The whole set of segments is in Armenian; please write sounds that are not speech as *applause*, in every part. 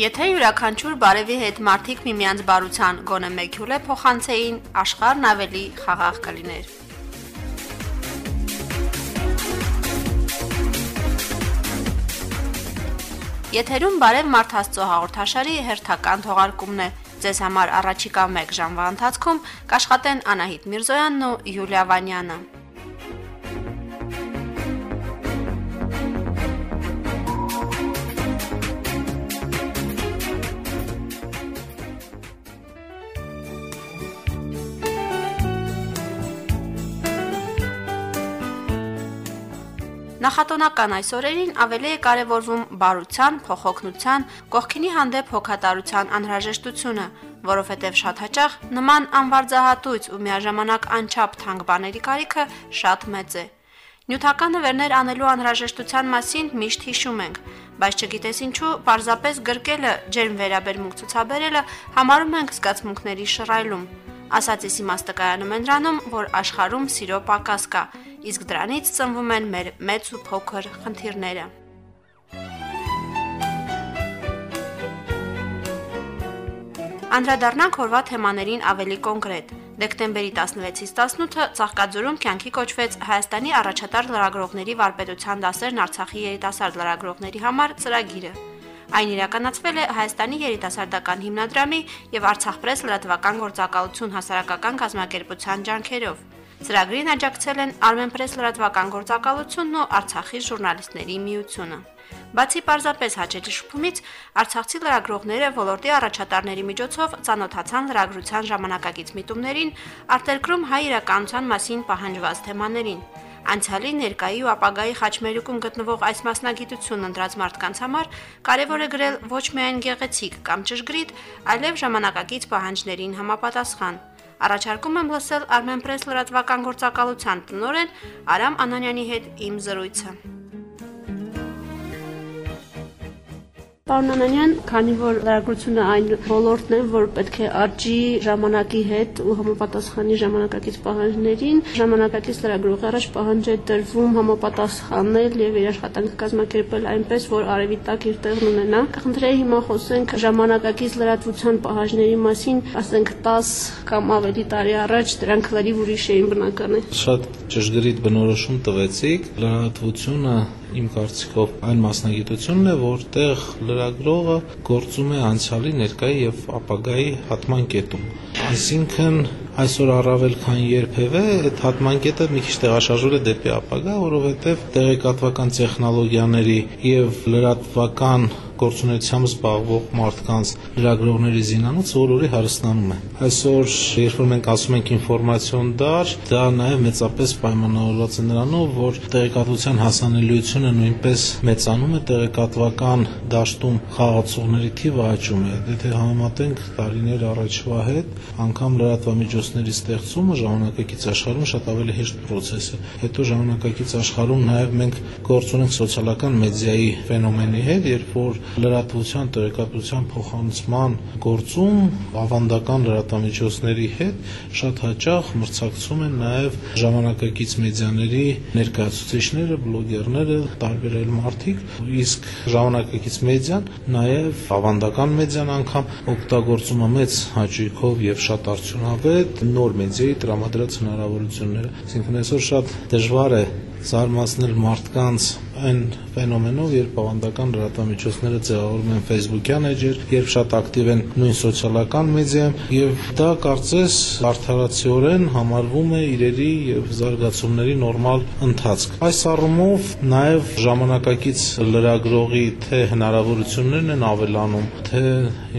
Եթե յուրաքանչյուր բարևի հետ մարդիկ միմյանց բարության գոնե մեկ հյուլ է փոխանցեին, աշխարհն ավելի խաղաղ կլիներ։ Եթերում բարև մարդ Աստծո հաղորդաշարի հերթական թողարկումն է։ Ձեզ համար առաջիկա 1 ժամվա ընթացքում կաշխատեն Անահիտ Միրզոյանն ու Յուլիա Վանյանը։ Նախատոնական այս օրերին ավելի է կարևորվում բարության, փոխօգնության, կողքինի հանդեպ հոգատարության անհրաժեշտությունը, որովհետև շատ հաճախ նման անվարձահատույց ու միաժամանակ անչափ թանկ բաների կարիքը շատ մեծ է։ Նյութական նվերներ անելու անհրաժեշտության մասին միշտ հիշում ենք, բայց չգիտես ինչու, պարզապես գրկելը, ջերմ վերաբերմունք ցուցաբերելը համարում ենք զգացմունքների շռայլում։ Ասածիս իմաստը կայանում է նրանում, որ աշխարհում սիրո պակաս կա, իսկ դրանից ծնվում են մեր մեծ ու փոքր խնդիրները։ Անդրադառնանք օրվա թեմաներին ավելի կոնկրետ։ Դեկտեմբերի 16-ից 18-ը Ծաղկաձորում կյանքի կոչվեց Հայաստանի առաջատար լրագրողների վարպետության դասերն Արցախի երիտասարդ լրագրողների համար ծրագիրը։ Այն իրականացվել է Հայաստանի երիտասարդական հիմնադրամի եւ Արցախպրես լրատվական գործակալություն հասարակական կազմակերպության ջանքերով։ Ծրագրին աջակցել են Armenpress լրատվական գործակալությունն ու Արցախի ժուրնալիստների միությունը։ Բացի պարզապես հաճելի շփումից, արցախցի լրագրողները ոլորտի առաջատարների միջոցով ցանոթացան լրագրության ժամանակակից միտումներին, արտերկրում հայ իրականության մասին պահանջված թեմաներին։ Անցյալի, ներկայի ու ապագայի խաչմերուկում գտնվող այս մասնագիտությունն ընտրած մարդկանց համար կարևոր է գրել ոչ միայն գեղեցիկ կամ ճշգրիտ, այլև ժամանակակից պահանջներին համապատասխան։ Առաջարկում եմ լսել Armenpress լրատվական գործակալության տնօրեն Արամ Անանյանի հետ իմ զրույցը։ Պարոն Անանյան, քանի որ լրագրությունը այն ոլորտն է, որ պետք է աճի ժամանակի հետ ու համապատասխանի ժամանակակից պահանջներին, ժամանակակից լրագրողի առաջ պահանջ է տրվում համապատասխանել եւ իր աշխատանքը կազմակերպել այնպես, որ արևի տակ իր տեղն ունենա։ Կխնդրեի հիմա խոսենք ժամանակակից լրատվության պահանջների մասին, ասենք 10 կամ ավելի տարի առաջ դրանք լրիվ ուրիշ էին բնական է։ Շատ ճշգրիտ բնորոշում տվեցիք։ Լրատվությունը իմ կարծիքով այն մասնագիտությունն է, որտեղ լրագրողը գործում է անցյալի, ներկայի եւ ապագայի հատման կետում։ Այսինքն այսօր առավել քան երբևէ այդ հատման կետը մի քիչ տեղաշարժվել է դեպի ապագա, որովհետեւ տեղեկատվական տեխնոլոգիաների եւ լրատվական գործունեությամբ զբաղվող մարդկանց լրագրողների զինանոց օրորի հարստանում է։ Այսօր, երբ մենք ասում ենք ինֆորմացիոն դար, դա նաև մեծապես պայմանավորված է նրանով, որ տեղեկատվության հասանելիությունը նույնպես մեծանում է, տեղեկատվական դաշտում խաղացողների թիվը աճում է։ Եթե համեմատենք տարիներ առաջվա հետ, անգամ լրատվամիջոցների ստեղծումը ժամանակակից աշխարհում շատ ավելի հեշտ process է։ Հետո ժամանակակից աշխարհում նաև մենք գործ ունենք սոցիալական մեդիայի ֆենոմենի հետ, երբ որ լրատվության տեղեկատվության փոխանցման գործում ավանդական լրատվամիջոցների հետ շատ հաճախ մրցակցում են նաև ժամանակակից մեդիաների ներկայացուցիչները, բլոգերները, տարբեր այլ մարդիկ, իսկ ժամանակակից մեդիան նաև ավանդական մեդիան անգամ օգտագործում է մեծ հաճույքով եւ շատ արդյունավետ նոր մեդիայի տրամադրած հնարավորությունները։ Այսինքն այսօր շատ դժվար է զարմացնել մարդկանց այն ֆենոմենով, երբ ավանդական լրատվամիջոցները ձևավորում են Facebook-յան էջեր, երբ շատ ակտիվ են նույն սոցիալական մեդիայում, եւ դա կարծես արդարացիորեն համարվում է իրերի եւ զարգացումների նորմալ ընթացք։ Այս առումով նաեւ ժամանակակից լրագրողի թե հնարավորություններն են ավելանում, թե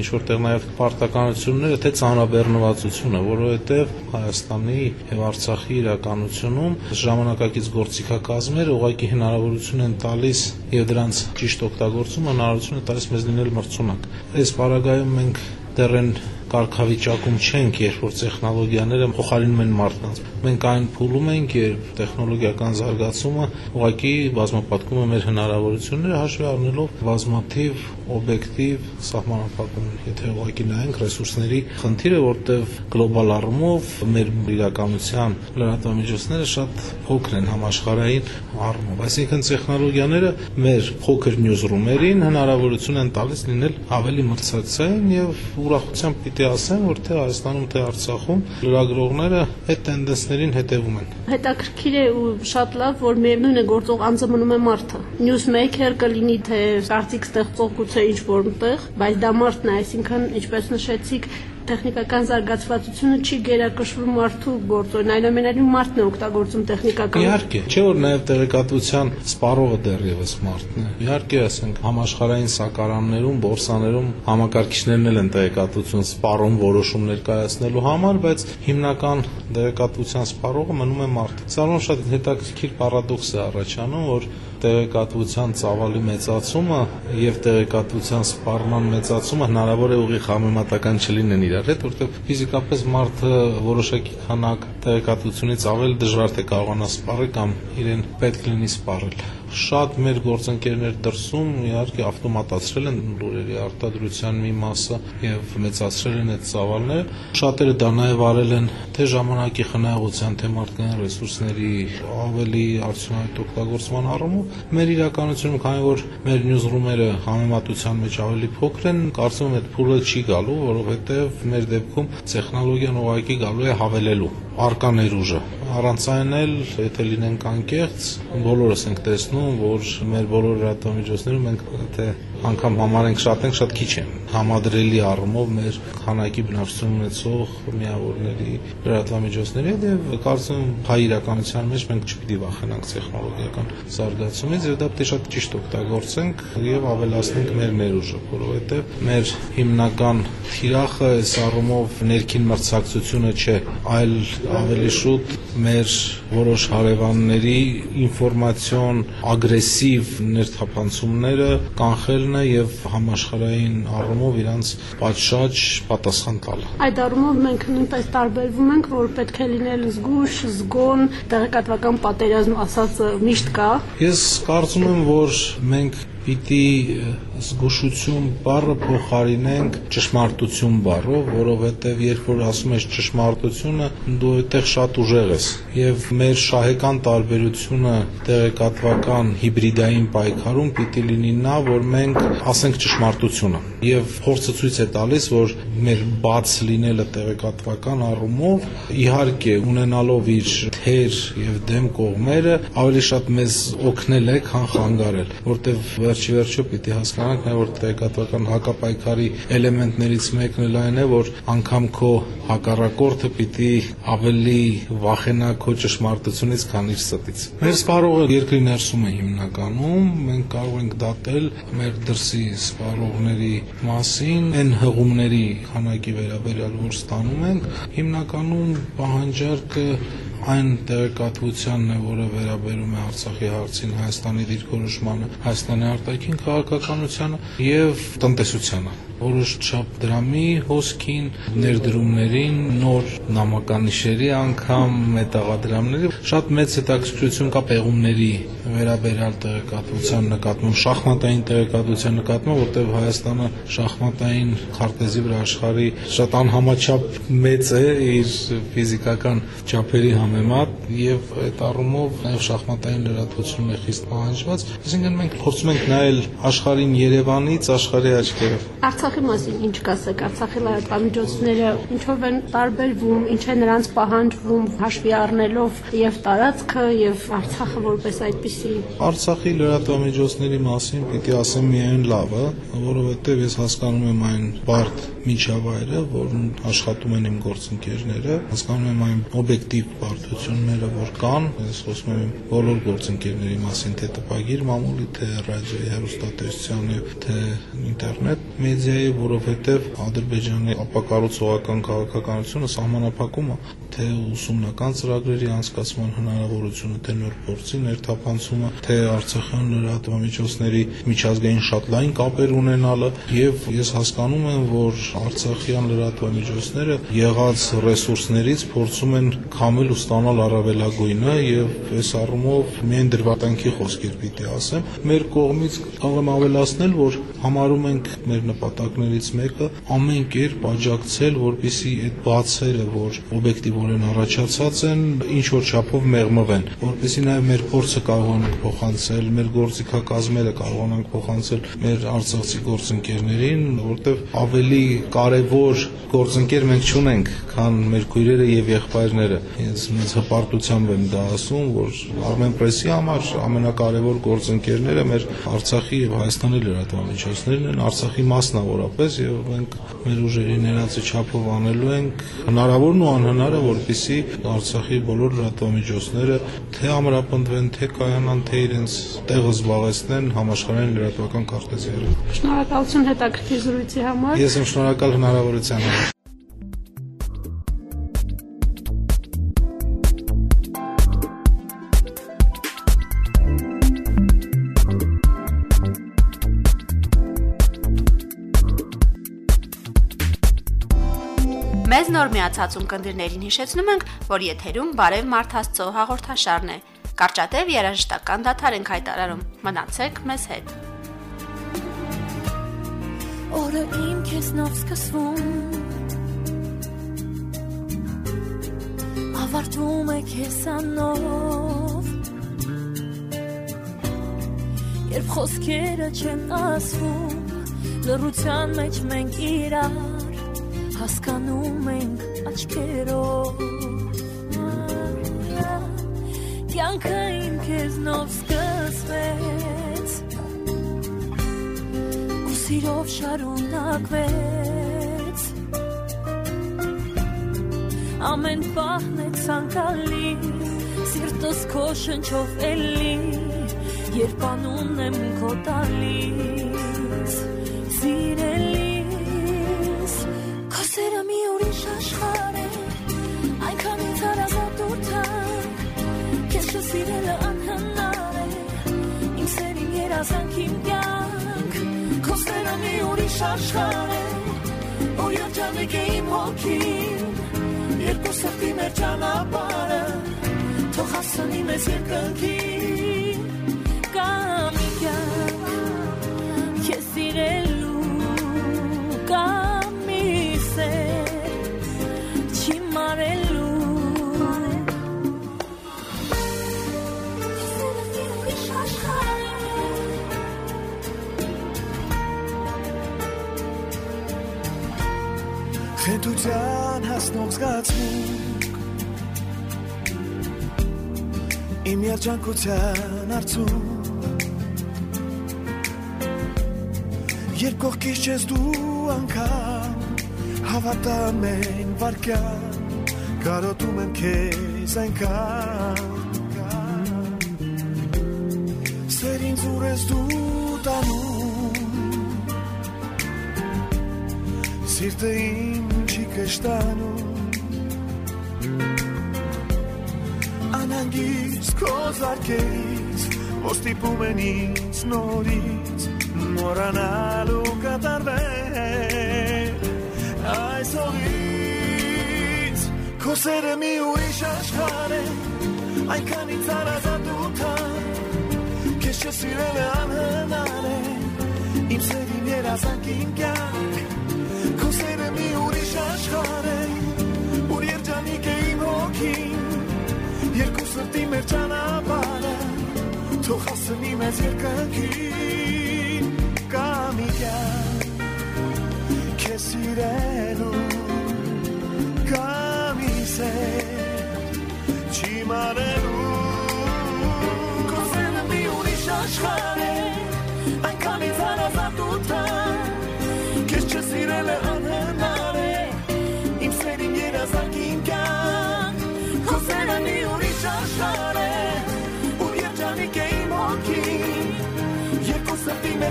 ինչ որտեղ նաեւ պարտականությունները, թե ծանրաբեռնվածությունը, որովհետեւ Հայաստանի եւ Արցախի իրականությունում ժամանակակից գործիքակազմերը ուղղակի հնարավորություն են տալիս եւ դրանց ճիշտ օգտագործումը հնարավորություն է տալիս մեզ լինել մրցունակ։ Այս պարագայում մենք դեռ են կարգավիճակում չենք, երբ որ տեխնոլոգիաները փոխարինում են մարդկանց։ Մենք այն փուլում ենք, երբ տեխնոլոգիական զարգացումը ուղղակի բազմապատկում է մեր հնարավորությունները հաշվի առնելով բազմաթիվ օբյեկտիվ սահմանափակումներ։ Եթե ուղղակի նայենք ռեսուրսների խնդիրը, որտեղ գլոբալ առումով մեր իրականության լրատվամիջոցները շատ փոքր են համաշխարհային առումով։ Այսինքն տեխնոլոգիաները մեր փոքր նյուզրումերին հնարավորություն են տալիս լինել ավելի մրցակցային եւ ուրախությամբ պիտի ասեմ, որ թե Հայաստանում, թե Արցախում լրագրողները այդ տենդենսներին հետևում են։ Հետաքրքիր է ու շատ լավ, որ միևնույն է գործող անձը մնում է մարդը։ Newsmaker կլինի թե կարծիք ստեղծող գուցե ինչ որտեղ, բայց դա մարդն է, այսինքն ինչպես նշեցիք, տեխնիկական զարգացվածությունը չի գերակշռում մարդու գործոն, այնուամենայնիվ մարդն է օգտագործում տեխնիկական։ Իհարկե, չէ որ նաև տեղեկատվության սպառողը դեռևս մարդն է։ Իհարկե, ասենք համաշխարհային սակարաններում, բորսաներում համակարգիչներն էլ են տեղեկատվություն սպառում որոշումներ կայացնելու համար, բայց հիմնական տեղեկատվության սպառողը մնում է մարդ։ Սա շատ հետաքրքիր պարադոքս է առաջանում, որ տեղեկատվության ծավալի մեծացումը եւ տեղեկատվության սպառման մեծացումը հնարավոր է ուղիղ համեմատական չլինեն իրար հետ, որտեղ ֆիզիկապես մարդը որոշակի քանակ տեղեկատվությունից ավել դժվար թե կարողանա սպառել կամ իրեն պետք լինի սպառել շատ մեր գործընկերներ դրսում իհարկե ավտոմատացրել են լուրերի արտադրության մի մասը եւ մեծացրել են այդ ծավալները շատերը դա նաեւ արել են թե ժամանակի խնայողության թե մարդկային ռեսուրսների ավելի արդյունավետ օգտագործման առումով մեր իրականությունում քանի որ մեր նյուզրումերը համեմատության մեջ ավելի փոքր են կարծում եմ այդ փուլը չի գալու որովհետեւ մեր դեպքում տեխնոլոգիան ուղղակի գալու է հավելելու արկա ներուժը առանց այն էլ եթե լինենք անկեղծ բոլորս ենք տեսնում որ մեր բոլոր լրատվամիջոցներում մենք թե անգամ համարենք շատ ենք, շատ քիչ են։ Համադրելի առումով մեր քանակի բնակչություն ունեցող միավորների լրատվամիջոցների հետ եւ կարծում հայ իրականության մեջ մենք չպիտի վախենանք տեխնոլոգիական զարգացումից եւ դա պետք է շատ ճիշտ օգտագործենք եւ ավելացնենք մեր ներուժը, որովհետեւ մեր հիմնական թիրախը այս առումով ներքին մրցակցությունը չէ, այլ ավելի շուտ մեր որոշ հարևանների ինֆորմացիոն ագրեսիվ ներթափանցումները կանխելն է եւ համաշխարհային առումով իրանց պատշաճ պատասխան տալը։ Այդ առումով մենք նույնպես տարբերվում ենք, որ պետք է լինել զգուշ, զգոն, տեղեկատվական պատերազմ ասածը միշտ կա։ Ես կարծում եմ, որ մենք պիտի զգուշություն բառը փոխարինենք ճշմարտություն բառով, որովհետև երբ որ ասում ես ճշմարտությունը, դու այդտեղ շատ ուժեղ ես։ Եվ մեր շահեկան տարբերությունը տեղեկատվական հիբրիդային պայքարում պիտի լինի նա, որ մենք ասենք ճշմարտությունը։ Եվ փորձը ցույց է տալիս, որ մեր բաց լինելը տեղեկատվական առումով իհարկե ունենալով իր թեր եւ դեմ կողմերը ավելի շատ մեզ օգնել է, քան խանգարել, որտեղ վերջի վերջո պիտի հասկանանք նա որ տեղեկատվական հակապայքարի էլեմենտներից մեկն էլ այն է որ անգամ քո հակառակորդը պիտի ավելի վախենա քո ճշմարտությունից քան իր ստից մեր սպառողը երկրի ներսում է հիմնականում մենք կարող ենք դատել մեր դրսի սպառողների մասին այն հղումների քանակի վերաբերյալ որ ստանում ենք հիմնականում պահանջարկը այն տեղեկատվությանն է, որը վերաբերում է Արցախի հարցին, Հայաստանի դիրքորոշմանը, Հայաստանի արտաքին քաղաքականությանը եւ տնտեսությանը որոշ չափ դրամի հոսքին, ներդրումներին, նոր նամականիշերի անգամ մետաղադրամների շատ մեծ հետաքրքրություն կա պեղումների վերաբերյալ տեղեկատվության նկատմամբ, շախմատային տեղեկատվության նկատմամբ, որտեղ Հայաստանը շախմատային քարտեզի վրա աշխարհի շատ անհամաչափ մեծ է իր ֆիզիկական չափերի համեմատ եւ այդ առումով նաեւ շախմատային լրատվությունն է խիստ պահանջված, այսինքն մենք փորձում ենք նայել աշխարհին Երևանից աշխարհի աչքերով։ Արցախի մասին ինչ կասեք, Արցախի լրատվամիջոցները ինչով են տարբերվում, ինչ է նրանց պահանջվում հաշվի առնելով եւ տարածքը եւ Արցախը որպես այդպիսի։ Արցախի լրատվամիջոցների մասին պիտի ասեմ միայն լավը, որովհետեւ ես հասկանում եմ այն բարդ միջավայրը, որն աշխատում են իմ գործընկերները, հասկանում եմ այն օբյեկտիվ բարդությունները, որ կան, ես խոսում եմ բոլոր գործընկերների մասին, թե տպագիր մամուլի, թե ռադիոյի, հեռուստատեսության եւ թե ինտերնետ մեդիայի, որովհետեւ Ադրբեջանի ապակառուցողական քաղաքականությունը սահմանափակումը թե ուսումնական ծրագրերի անցկացման հնարավորությունը, թե նոր փորձի ներթափանցումը, թե Արցախյան լրատվամիջոցների միջազգային շատ լայն կապեր ունենալը եւ ես հասկանում եմ, որ Արցախյան լրատվամիջոցները եղած ռեսուրսներից փորձում են քամել ու ստանալ առավելագույնը եւ այս առումով միայն դրվատանքի խոսքեր պիտի ասեմ։ Մեր կողմից կարող եմ ավելացնել, որ համարում ենք մեր նպատակներից մեկը ամեն կերպ աջակցել, որպիսի այդ բացերը, որ օբյեկտիվորեն առաջացած են, ինչ որ չափով մեղմվեն, որպիսի նաև մեր փորձը կարողանանք փոխանցել, մեր գործիքակազմերը կարողանանք փոխանցել մեր արցախցի գործընկերներին, որտեղ ավելի կարևոր գործընկեր մենք չունենք, քան մեր քույրերը եւ եղբայրները։ Ես մեծ հպարտությամբ եմ դա ասում, որ Armenpress-ի համար ամենակարևոր գործընկերները մեր Արցախի եւ Հայաստանի լրատվամիջոցներն են, Արցախի մասնավորապես եւ մենք մեր ուժերի ներածի չափով անելու ենք հնարավորն ու անհնարը, որպիսի Արցախի բոլոր լրատվամիջոցները թե ամրապնդվեն, թե կայանան, թե իրենց տեղը զբաղեցնեն համաշխարհային լրատվական քարտեզիայում։ Շնորհակալություն հետաքրքիր զրույցի համար։ Ես եմ շնորհակալ հնարավորության համար։ Մեզ նոր միացած ունկնդիրներին հիշեցնում ենք, որ եթերում Բարև Մարթաստծո հաղորդաշարն է։ Կարճատև երաժշտական դաթար ենք հայտարարում։ Մնացեք մեզ հետ։ Օրը իմ քեզնով սկսվում Ավարտվում է քեզանով Երբ խոսքերը չեն ասվում Լռության մեջ մենք իրար հասկանում ենք աչքերով Կյանքը իմ քեզնով սկսվեց ու սիրով շարունակվեց Ամեն պահն է ցանկալի սիրտս քո շնչով էլի երբ անուն եմ քո տալիս մի ուրիշ աշխարհ է այնքան ինձ հարազատ ու թանկ քեզ չսիրելը անհնար է իմ սերին երազանք իմ կյանք քո սերը մի ուրիշ աշխարհ է որ երջանիկ է իմ հոգին երկու սրտի մեր ճանապարհը Հասնող զգացմունք Իմ երջանկության արցում Երբ կողքից չես դու անգամ Հավատամ են վարկյան Կարոտում եմ քեզ այնքան Սեր ինձ ուր ես դու տանում Սիրտը իմ կշտանում Անանգից քո զարկերից Որ ստիպում են ինձ նորից Մորանալու կատարվել Այս հողից Քո սերը մի ուրիշ աշխարհ է Այնքանից արազատ ու թանկ Քեզ չսիրել է անհնար է Իմ սերին երազանք իմ կյանք Քո սերը մի ուրիշ աշխարհ է Որ երջանիկ է իմ հոգին Երկու սրտի մեր ճանապարհը Թող հասնի մեզ երկնքին Կամիկա Քեզ սիրելու Կամիսեր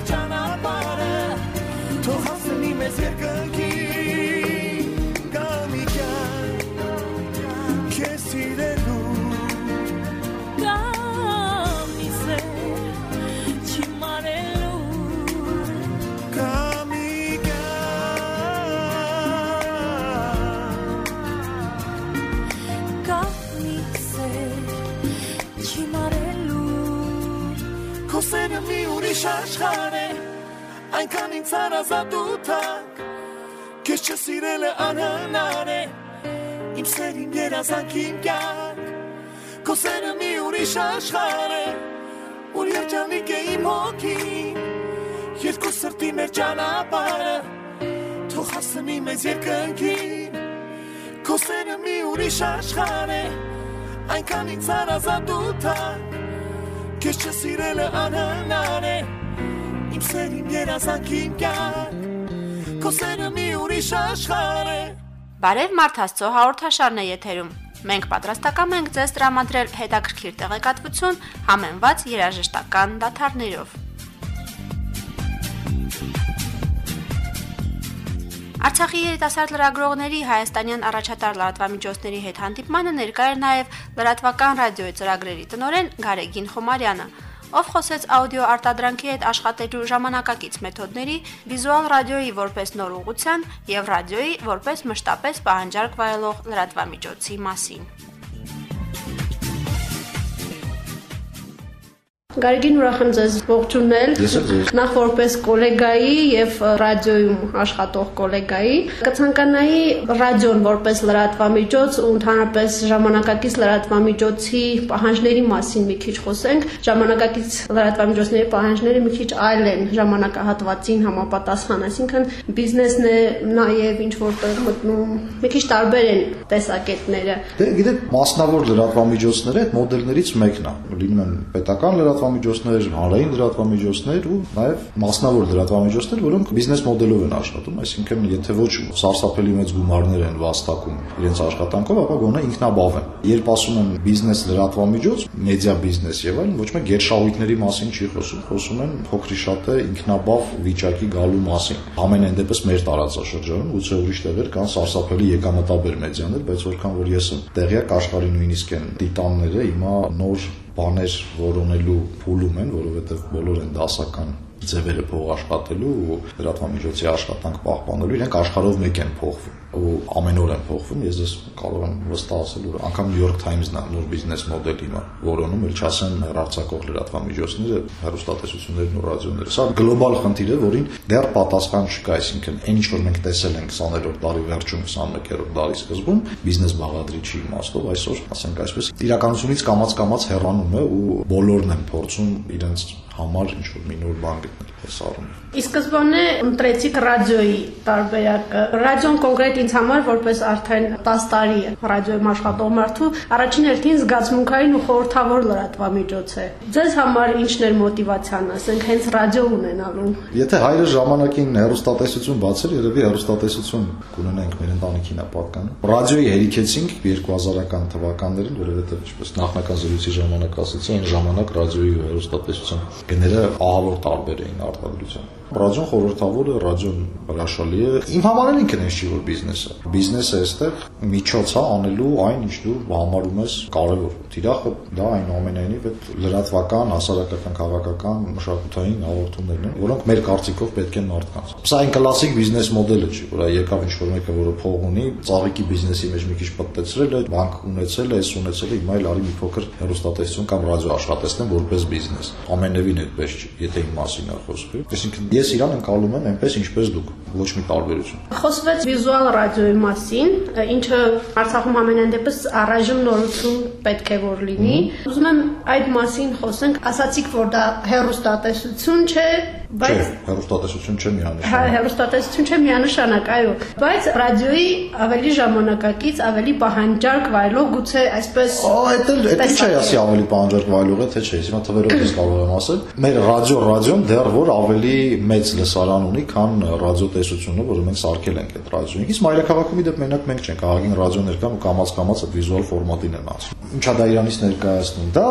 մեր ճանապարհը թող հասնի մեզ երկնքի կամիկյան քեզ սիրելու կամիսե չմարելու կամիկյան կամիսե չմարելու Você me unir, Ու թանկ Քեզ չսիրել է անհնար է Իմ սերին երազանք իմ կյանք Քո սերը մի ուրիշ աշխարհ է Որ երջանիկ է իմ հոգին Երկու սրտի մեր ճանապարհը Թող հասնի մեզ երկնքին Քո սերը մի ուրիշ աշխարհ է Այնքան ինձ հարազատ ու թանկ Քեզ չսիրելը անհնար է Երազանք իմ կյանք Քո սերը մի ուրիշ աշխարհ է Բարև Մարդ Աստծո հաղորդաշարն է եթերում։ Մենք պատրաստակամ ենք ձեզ տրամադրել հետաքրքիր տեղեկատվություն համենված երաժշտական դաթարներով։ Արցախի երիտասարդ լրագրողների հայաստանյան առաջատար լրատվամիջոցների հետ հանդիպմանը ներկա էր նաև լրատվական ռադիոյի ծրագրերի տնօրեն Գարեգին Խոմարյանը, ով խոսեց աուդիո արտադրանքի հետ աշխատելու ժամանակակից մեթոդների, վիզուալ ռադիոյի որպես նոր ուղղության եւ ռադիոյի որպես մշտապես պահանջարկ վայելող լրատվամիջոցի մասին։ Գարգին ուրախ եմ ձեզ ողջունել։ Ես էլ ձեզ։ Նախ որպես գոլեգայի եւ ռադիոյում աշխատող գոլեգայի կցանկանայի ռադիոն որպես լրատվամիջոց ու ընդհանրապես ժամանակակից լրատվամիջոցի պահանջների մասին մի քիչ խոսենք։ Ժամանակակից լրատվամիջոցների պահանջները մի քիչ այլ են ժամանակահատվածին համապատասխան, այսինքն բիզնեսն է նաեւ ինչ որտեղ մտնում։ Մի քիչ տարբեր են տեսակետները։ Դե գիտեք, մասնավոր լրատվամիջոցները այդ մոդելներից մեկն է։ Լինում են պետական լրատվամիջոցներ, հանրային լրատվամիջոցներ ու նաև մասնավոր լրատվամիջոցներ, որոնք բիզնես մոդելով են աշխատում, այսինքն եթե ոչ սարսափելի մեծ գումարներ են վաստակում իրենց աշխատանքով, ապա գոնե ինքնաբավ են։ Երբ ասում են բիզնես լրատվամիջոց, մեդիա բիզնես եւ այլն, ոչ մեկ գերշահույթների մասին չի խոսում, խոսում են փոքրի շատ է ինքնաբավ վիճակի գալու մասին։ Ամենայն դեպս մեր տարածաշրջանում գուցե ուրիշ տեղեր կան սարսափելի եկամտաբեր մեդիաներ, բայց որքան որ ես եմ տեղյակ աշխարհի նույնիսկ են տիտանները հիմա նոր բաներ որոնելու փուլում են, որովհետև բոլոր են դասական ձևերը փող աշխատելու ու լրատվամիջոցի աշխատանք պահպանելու իրենք աշխարհով մեկ են փոխվում ու ամեն օր են փոխվում ես ես կարող եմ վստահ ասել որ անգամ New York Times-ն է նոր բիզնես մոդել հիմա որոնում էլ չասեն հեռարձակող լրատվամիջոցները հեռուստատեսություններն ու ռադիոները սա գլոբալ խնդիր է որին դեռ պատասխան չկա այսինքն այն ինչ որ մենք տեսել ենք 20-րդ դարի վերջում 21-րդ դարի սկզբում բիզնես բաղադրիչի իմաստով այսօր ասենք այսպես իրականությունից կամած-կամած հեռանում է ու բոլորն են փորձում իրենց համար ինչ որ մի նոր բան գտնել այս առումով։ Ի սկզբանե ընտրեցիք ռադիոյի տարբերակը։ Ռադիոն կոնկրետ ինձ համար որպես արդեն 10 տարի է ռադիոյում աշխատող մարդու առաջին հերթին զգացմունքային ու խորհրդավոր լրատվամիջոց է։ Ձեզ համար ի՞նչն էր մոտիվացիան, ասենք հենց ռադիո ունենալու։ Եթե հայրը ժամանակին հեռուստատեսություն բացեր, երևի հեռուստատեսություն կունենայինք մեր ընտանիքին է պատկանում։ Ռադիոյի հերիքեցինք 2000-ական թվականներին, որովհետև ինչպես նախնական զրույցի ժամանակ ասացի, այն ժամանակ ռադիոյի ու հեռուստատեսության գները ահավոր տարբեր էին 考虑一下。Ռադիոն խորհրդավոր է, ռադիոն հրաշալի է։ Իմ համար էլ ինքն էս չի որ բիզնեսը։ Բիզնեսը այստեղ միջոց է անելու այն, ինչ դու համարում ես կարևոր։ Տիրախը դա այնուամենայնիվ այդ լրատվական, հասարակական, քաղաքական, մշակութային հաղորդումներն են, որոնք մեր կարծիքով պետք են մարդկանց։ Սա այն կլասիկ բիզնես մոդելը չի, որ եկավ ինչ-որ մեկը, որը փող ունի, ծաղիկի բիզնեսի մեջ մի քիչ պատտեցրել է, բանկ ունեցել է, էս ունեցել է, հիմա էլ արի մի փոքր հեռուստատեսություն կամ ռադիո աշխատեցնեմ որպես բիզնես։ Ամենևին այդպես չի, եթե իմ մասին է խոսքը։ Այսինքն ես իրան ընկալում եմ այնպես ինչպես դուք, ոչ մի տարբերություն։ Խոսվեց վիզուալ ռադիոյի մասին, ինչը Արցախում ամենայն դեպս առայժմ նորություն պետք է որ լինի։ Ուզում եմ այդ մասին խոսենք։ Ասացիք, որ դա հերոստատեսություն չէ, բայց Չէ, հեռուստատեսություն չէ Հա, միանշանակ։ հերոստատեսություն չէ միանշանակ, այո, բայց ռադիոյի ավելի ժամանակակից, ավելի պահանջարկ վայելող գուցե այսպես Ա, այդ էլ ինչ է ասի ավելի պահանջարկ վայելող է, թե չէ, հիմա թվերով ես կարող եմ ասել։ Մեր ռադիո ռադիոն դեռ որ ավելի մեծ լսարան ունի, քան ռադիոտեսությունը, որը մենք սարքել ենք այդ ռադիոին։ Իսկ մայրաքաղաքում իդեպ մենակ մենք չենք, ահագին ռադիոներ կան ու կամած-կամած այդ վիզուալ ֆորմատին են ասում։ Ինչա դա իրանից ներկայացնում։ Դա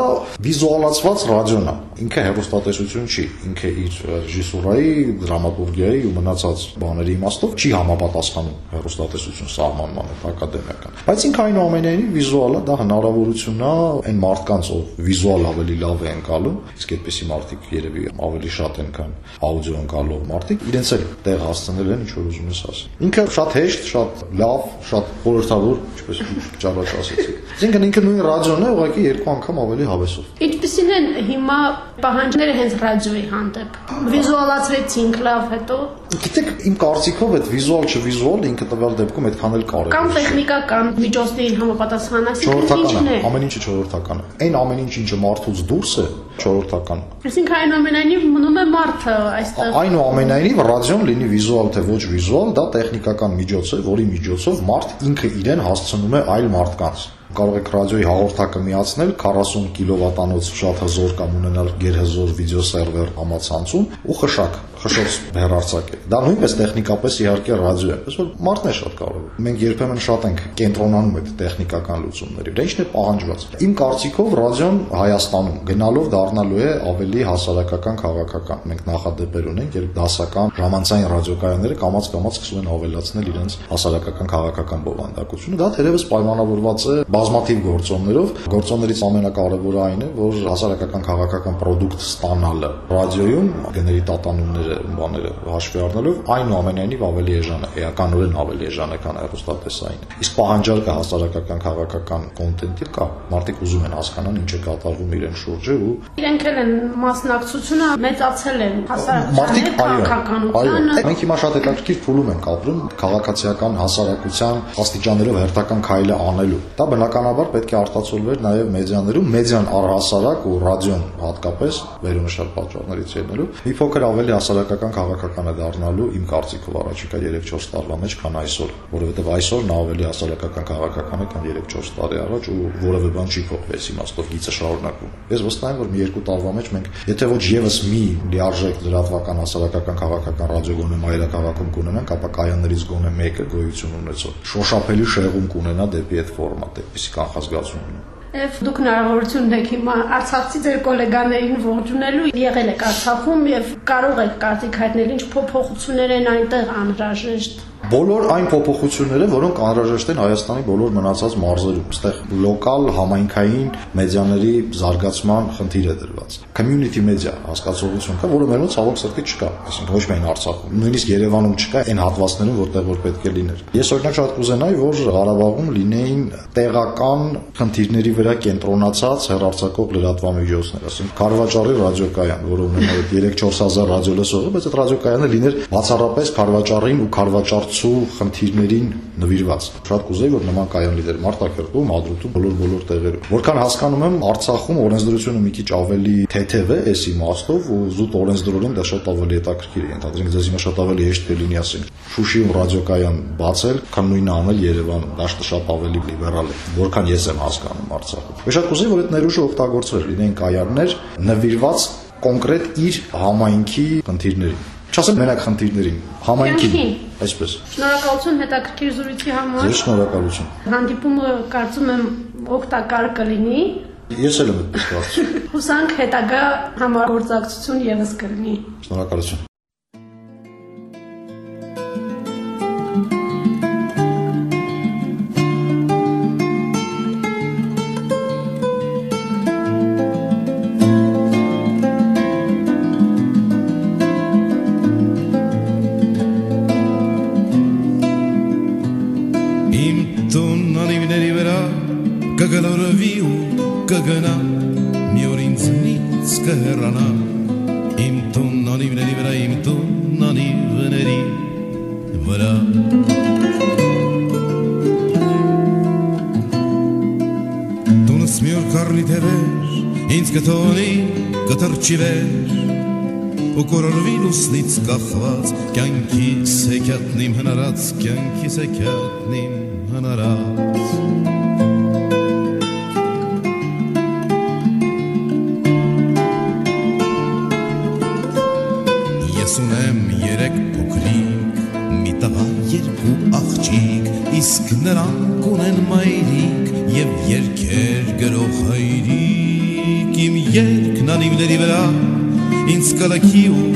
վիզուալացված ռադիոն է։ Ինքը հեռուստատեսություն չի, ինքը իր ռեժիսուրայի, դրամատուրգիայի ու մնացած բաների իմաստով չի համապատասխանում հեռուստատեսություն սահմանմանը ակադեմիական։ Բայց ինքը այնուամենայնիվ վիզուալը դա հնարավորություն է այն մարդկանց, ով վիզուալ ավելի լավ է ընկալում, իսկ այդպեսի մարդիկ երևի ավելի շատ են, քան աուդիո ընկալող մարդիկ, իրենց էլ տեղ հասցնել են ինչ որ ուզում ես ասել։ Ինքը շատ հեշտ, շատ լավ, շատ խորհրդավոր, ինչպես ճառաջ ասեցի։ Այսինքն ինքը նույն ռադիոն է, ուղղակի երկու անգամ ավելի հավեսով։ Ինչպիսին են հիմա պահանջները հենց ռադիոյի հանդեպ։ Վիզուալացրեցինք լավ, հետո Գիտեք, իմ կարծիքով այդ վիզուալ չվիզուալ ինքը տվյալ դեպքում այդքան էլ կարևոր կամ տեխնիկական միջոցների համապատասխան, այսինքն ինչն է, ամեն ինչը չորրորդական է։ Այն ամեն ինչ ինչը մարդուց դուրս է, չորրորդական Այսինքն այնուամենայնիվ մնում է մարդը այստեղ։ Այնուամենայնիվ ռադիոն լինի վիզուալ թե ոչ վիզուալ, դա տեխնիկական միջոց է, որի միջոցով մարդ ինքը իրեն հասցնում է այլ մարդկանց։ Կարող եք ռադիոյի հաղորդակը միացնել 40 կիլովատանոց շատ հզոր կամ ունենալ գերհզոր վիդեոսերվեր համացանցում ու խշակ, խշոց հեռարձակել։ Դա նույնպես տեխնիկապես իհարկե ռադիո է, պես որ մարդն է շատ կարևոր։ Մենք երբեմն շատ ենք կենտրոնանում այդ տեխնիկական լուծումների վրա, ինչն է պահանջված։ Իմ կարծիքով ռադիոն Հայաստանում գնալով դառնալու է ավելի հասարակական քաղաքական։ Մենք նախադեպեր ունենք, երբ դասական ժամանցային ռադիոկայանները կամաց-կամաց սկսում են ավելացնել իրենց հասարակական քաղաքական բովանդակությունը։ Դա թերևս պայմանավորված է բազմաթիվ գործոններով։ Գործոններից ամենակարևորը այն է, որ հասարակական քաղաքական ապրանք ստանալը ռադիոյում գների տատանումները, բաները հաշվի առնելով այնուամենայնիվ ավելի էժան է, էականորեն ավելի էժան է, քան հեռուստատեսային։ Իսկ պահանջարկը հասարակական քաղաքական կոնտենտի կա։ Մարդիկ ուզում են հասկանան ինչ է կատարվում իրեն շուրջը ու Իրենք էլ են մասնակցությունը մեծացել են Մարդիկ հասարակության քաղաքականությանը։ Մենք հիմա շատ հետաքրքիր փուլում ենք ապրում քաղաքացիական հասարակության աստիճաններով հերթական քայլը անելու։ Դա բնականաբար պետք է արտացոլվեր նաև մեդիաներում, մեդիան առհասարակ ու ռադիոն հատկապես վերոնշյալ պատճառներից ելնելով մի փոքր ավելի հասարակական քաղաքական է դառնալու իմ կարծիքով առաջիկա 3-4 տարվա մեջ, քան այսօր, որովհետև այսօր նա ավելի հասարակական քաղաքական է, քան 3-4 տարի առաջ ու որևէ բան չի փոխվել իմաստով գիծը շարունակվում։ Ես վստահ եմ, որ մի երկու տարվա մեջ մենք եթե ոչ եւս մի լիարժեք լրատվական հասարակական քաղաքական ռադիո գոնե մայրաքաղաքում կունենանք, ապա կայաններից գոնե մեկը գոյություն ունեցող շոշափելի շեղում կունենա դեպի այդ ֆորմատ, այդպիսի կանխազգացում ունի։ Եվ դուք հնարավորություն ունեք հիմա Արցախցի ձեր գոլեգաներին ողջունելու, եղել եք Արցախում եւ կարող եք կարծիք հայտնել ինչ փոփոխություններ են այնտեղ անհրաժեշտ։ Բոլոր այն փոփոխությունները, որոնք անհրաժեշտ են Հայաստանի բոլոր մնացած մարզերում, այստեղ լոկալ համայնքային մեդիաների զարգացման խնդիր է դրված։ Community media հասկացողություն կա, որը մեր մոտ ցավոք սրտի չկա, այսինքն ոչ միայն Արցախում, նույնիսկ Երևանում չկա այն հատվածներում, որտեղ որ պետք է լիներ։ Ես օրինակ շատ կուզենայի, որ Ղարաբաղում լինեին տեղական խնդիրների վրա կենտրոնացած հեռարձակող լրատվամիջոցներ, ասենք Խարվաճարի ռադիոկայան, որը ունենա 3-4000 ռադիոլսող, բայց այդ ռադիոկայանը լիներ բացառապես Խարվաճարին ու Խարվաճարցու խնդիրներին նվիրված։ Շատ կուզեի, որ նման կայան լիներ Մարտակերտում, Ադրուտում, բոլոր-բոլոր տեղերում։ Որքան հասկանում եմ, Արցախում օրենսդրությունը մի քիչ ավելի թեթև է այս իմաստով ու զուտ օրենսդրորեն դա շատ ավելի հետաքրքիր է։ Ենթադրենք ձեզ հիմա շատ ավելի հեշտ կլինի ասենք Շուշիում ռադիոկայան բացել, քան նույնը անել Երևանում։ Դա շատ ավելի լիբերալ է, որքան ես եմ հասկանում Արցախում։ Ես շատ կուզեի, որ այդ ներուժը օգտագործվեր, լինեն կայաններ նվիրված կոնկրետ իր համայնքի խնդիրներին։ Չասեմ մենակ խնդիրներին, համայնքին։ Այսպես։ Շնորհակալություն հետաքրքիր զրույցի համար։ Ձեզ շնորհակալություն։ Հանդիպումը կարծում եմ օգտակար կլինի։ Ես էլ եմ այդպես կարծում։ *laughs* Հուսանք հետագա համագործակցություն եւս կլինի։ Շնորհակալություն։ կթրջի վեր ու կորորվի լուսնից կախված կյանքի սեքյատնի հնարած կյանքի սեքյատնի հնարած կլքի ու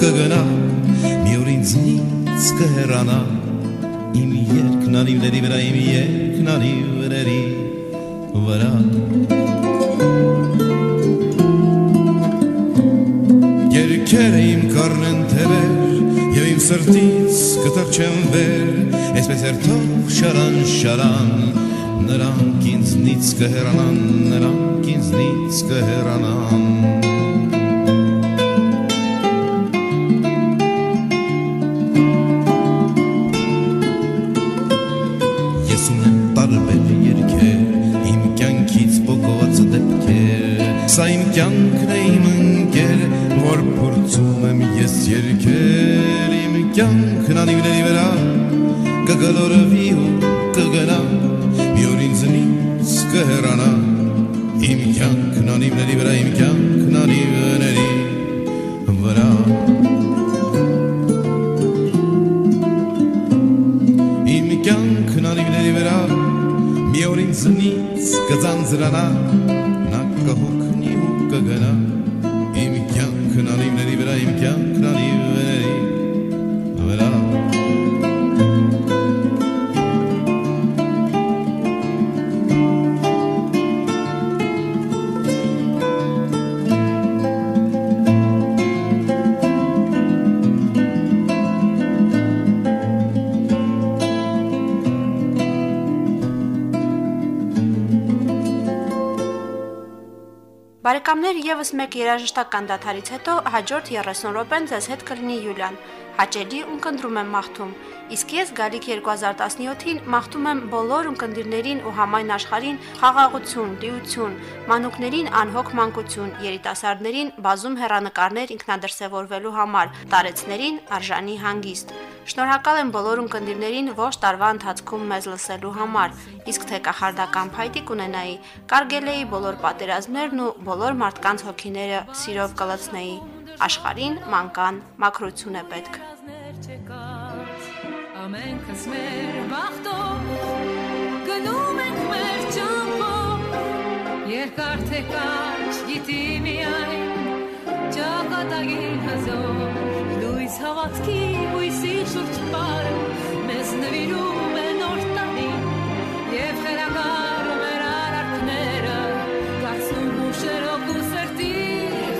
կգնա մի օր ինձնից կհեռանա իմ երկնալիվների վրա իմ երկնալիվների վրա Երկերը իմ կառնեն թևեր եւ իմ սրտից կթրջեն վեր այսպես երթող շարան շարան նրանք ինձնից կհեռանան նրանք ինձնից կհեռանան Kılır Մեկ երաժշտական դաթարից հետո հաջորդ 30 րոպեն ձեզ հետ կլինի Յուլիան։ Հաճելի ունկնդրում եմ մաղթում։ Իսկ ես գալիք 2017-ին մաղթում եմ բոլոր ունկնդիրներին ու համայն աշխարհին խաղաղություն, լիություն, մանուկներին անհոգ մանկություն, երիտասարդներին բազում հերանեկարներ ինքնադրսևորվելու համար, տարեցներին արժանի հանգիստ։ Շնորհակալ եմ բոլոր ունկնդիրներին ողջ տարվա ընթացքում մեզ լսելու համար։ Իսկ թե կախարդական փայտի կունենայի, կարգելեի բոլոր պատերազմներն ու բոլոր մարդկանց հոգիները սիրով կլցնեի։ Աշխարհին մանկան մակրություն է պետք։ Ամենքս մեր բախտով գնում ենք մեր ճամփով երկար թե կարճ գիտի միայն ճակատագին հզոր լույս հավատքի հույսի շուրջ պարը մեզ նվիրում է նոր տարին եւ խելագար մեր արարքները գացնում ուշերով ու սրտի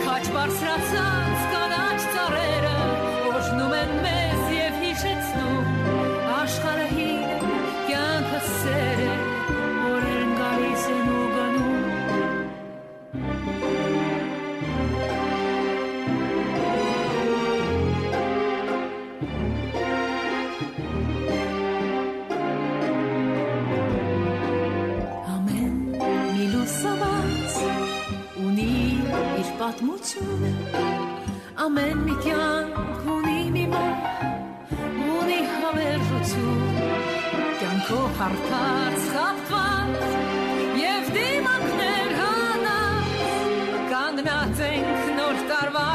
քաչ բարձրացած պատմությունը Ամեն մի կյանք ունի մի մոտ ունի հավերժություն Կյանքով հարթած խապված եւ դիմանքներ հանած Կանգնած ենք նոր տարվա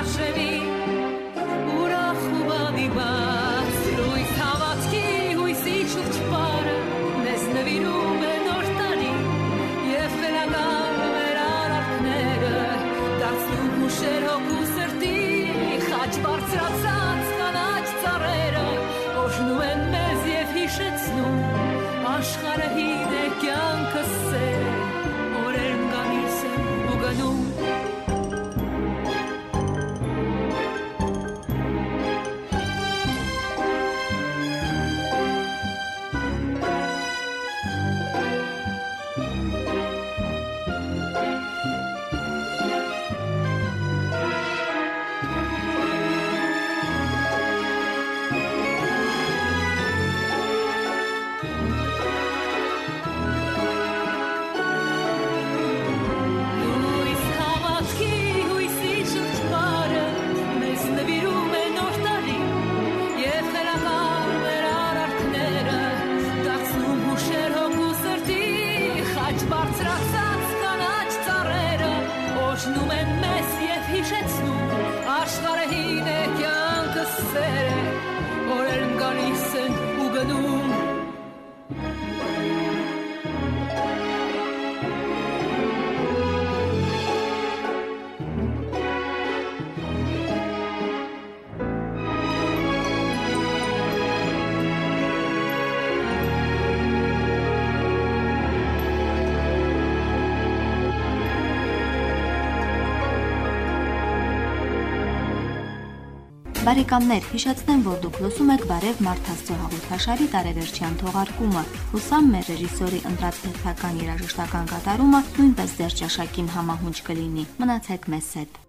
Բարեկամներ, հիշեցնեմ, որ դուք լսում եք Բարև Մարթաստո հաղորդաշարի տարեվերջյան թողարկումը։ Հուսամ մեր ռեժիսորի ընտրած հերթական երաժշտական կատարումը նույնպես ձեր ճաշակին համահունչ կլինի։ Մնացեք մեզ հետ։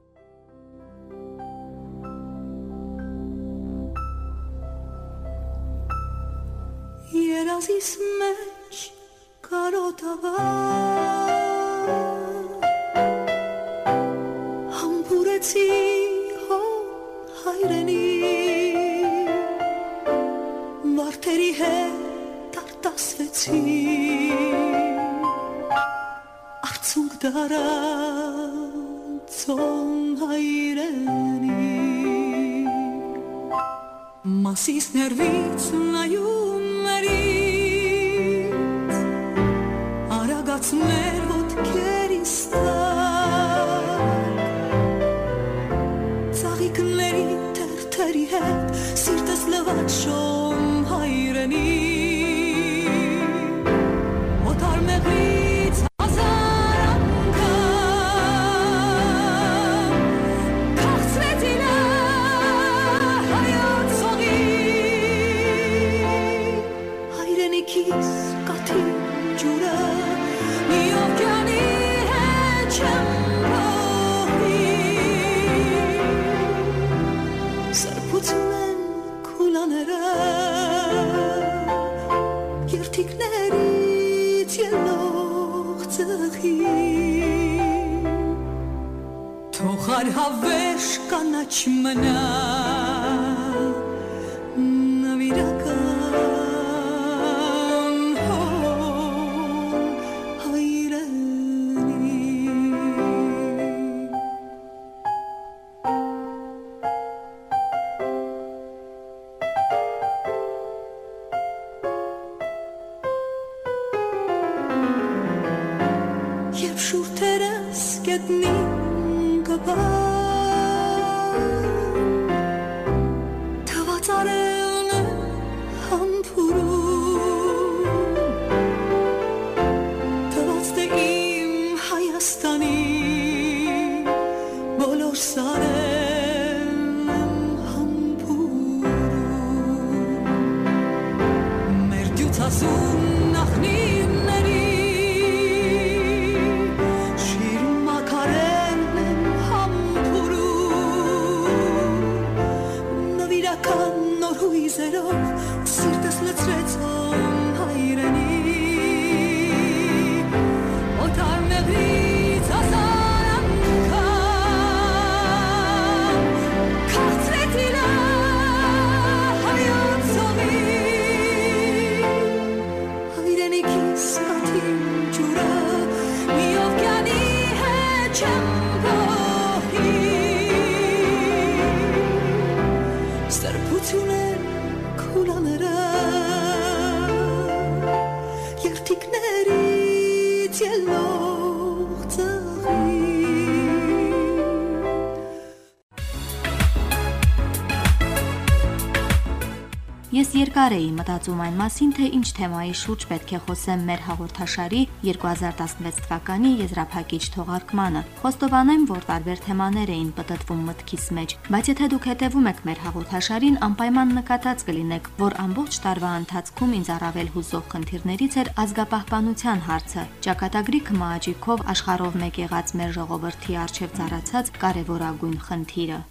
Երազիս մեջ կարոտավար Համբուրեցի հայրենի Վարդերի հետ արտասվեցի Արցունք դարա ծոն հայրենի Մասիս ներվից նայում երից Արագացներ 说。а вишканач мене. Երկար էի մտածում այն մասին, թե ինչ թեմայի շուրջ պետք է խոսեմ մեր հաղորդաշարի 2016 թվականի եզրափակիչ թողարկմանը։ Խոստովանեմ, որ տարբեր թեմաներ էին պտտվում մտքիս մեջ, բայց եթե դուք հետևում եք մեր հաղորդաշարին, անպայման նկատած կլինեք, որ ամբողջ տարվա ընթացքում ինձ առավել հուզող խնդիրներից էր ազգապահպանության հարցը։ Ճակատագրի քմաաջիկով աշխարհով մեկ եղած մեր ժողովրդի արժև ծառացած կարևորագույն խնդիրը։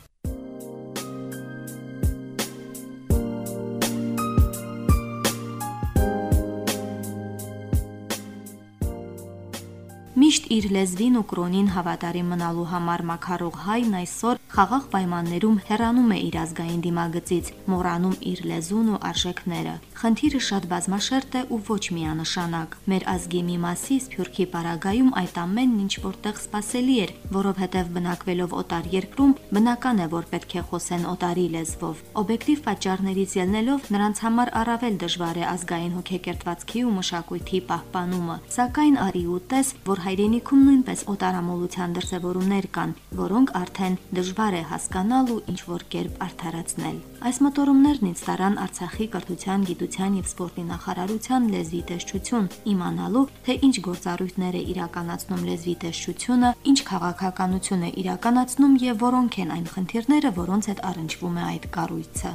իր լեզվին ու կրոնին հավատարիմ մնալու համար մակարող հայն այսօր խաղաղ պայմաններում հեռանում է իր ազգային դիմագծից, մոռանում իր լեզուն ու արժեքները։ Խնդիրը շատ բազմաշերտ է ու ոչ միանշանակ։ Մեր ազգի մի մասի Սփյուռքի պարագայում այդ ամենն ինչ որտեղ սпасելի էր, որովհետև բնակվելով օտար երկրում բնական է, որ պետք է խոսեն օտարի լեզվով։ Օբյեկտիվ պատճառներից ելնելով նրանց համար առավել դժվար է ազգային հոգեկերտվածքի ու մշակույթի պահպանումը, սակայն արի ու տես, որ հայրենի տարածքներում նույնպես օտարամոլության դրսևորումներ կան, որոնք արդեն դժվար է հասկանալ ու ինչ որ կերպ արդարացնել։ Այս մտորումներն ինձ տարան Արցախի կրթության, գիտության եւ սպորտի նախարարության լեզվի տեսչություն, իմանալու, թե ինչ գործառույթներ է իրականացնում լեզվի տեսչությունը, ինչ քաղաքականություն է իրականացնում եւ որոնք են այն խնդիրները, որոնց հետ առնչվում է այդ կառույցը։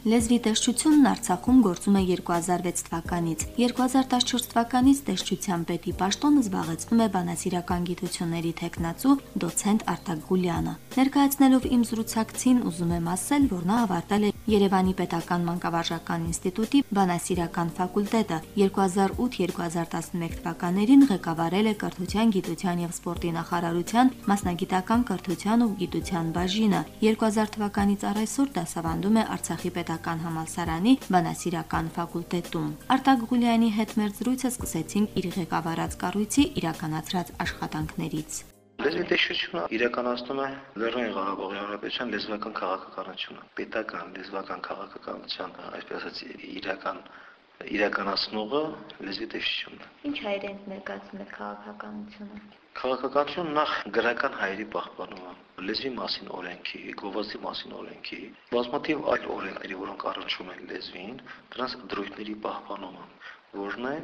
Լեզվի տեսչությունն Արցախում գործում է 2006 թվականից։ 2014 թվականից տեսչության պետի պաշտոնը զբաղեցնում է բանասիրական գիտությունների տեխնացու դոցենտ Արտակ Գուլյանը։ Ներկայացնելով իմ զրուցակցին ուզում եմ ասել, որ նա ավարտել է Երևանի Պետական Մանկավարժական ինստիտուտի բանասիրական ֆակուլտետը 2008-2011 թվականներին ղեկավարել է Կրթության, գիտության եւ սպորտի նախարարության մասնագիտական կրթության ու գիտության բաժինը։ 2000 թվականից առ այսօր դասավանդում է Արցախի Պետական համալսարանի բանասիրական ֆակուլտետում։ Արտակ Գուլյանի հետ մեր զրույցը սկսեցինք իր ղեկավարած կառույցի իրականացրած աշխատանքներից։ Լեզվի տեսչությունը իրականացնում է Լեռնային Ղարաբաղի Հանրապետության լեզվական քաղաքականությունը, պետական լեզվական քաղաքականության, այսպես ասած, իրական իրականացնողը լեզվի տեսչությունն է։ Ինչ հայերենից ներկայացնում է քաղաքականությունը։ Քաղաքականությունը նախ գրական հայերի պահպանումը, լեզվի մասին օրենքի, գովազդի մասին օրենքի, բազմաթիվ այլ օրենքների, որոնք առնչվում են լեզվին, դրանց դրույթների պահպանումը, որն է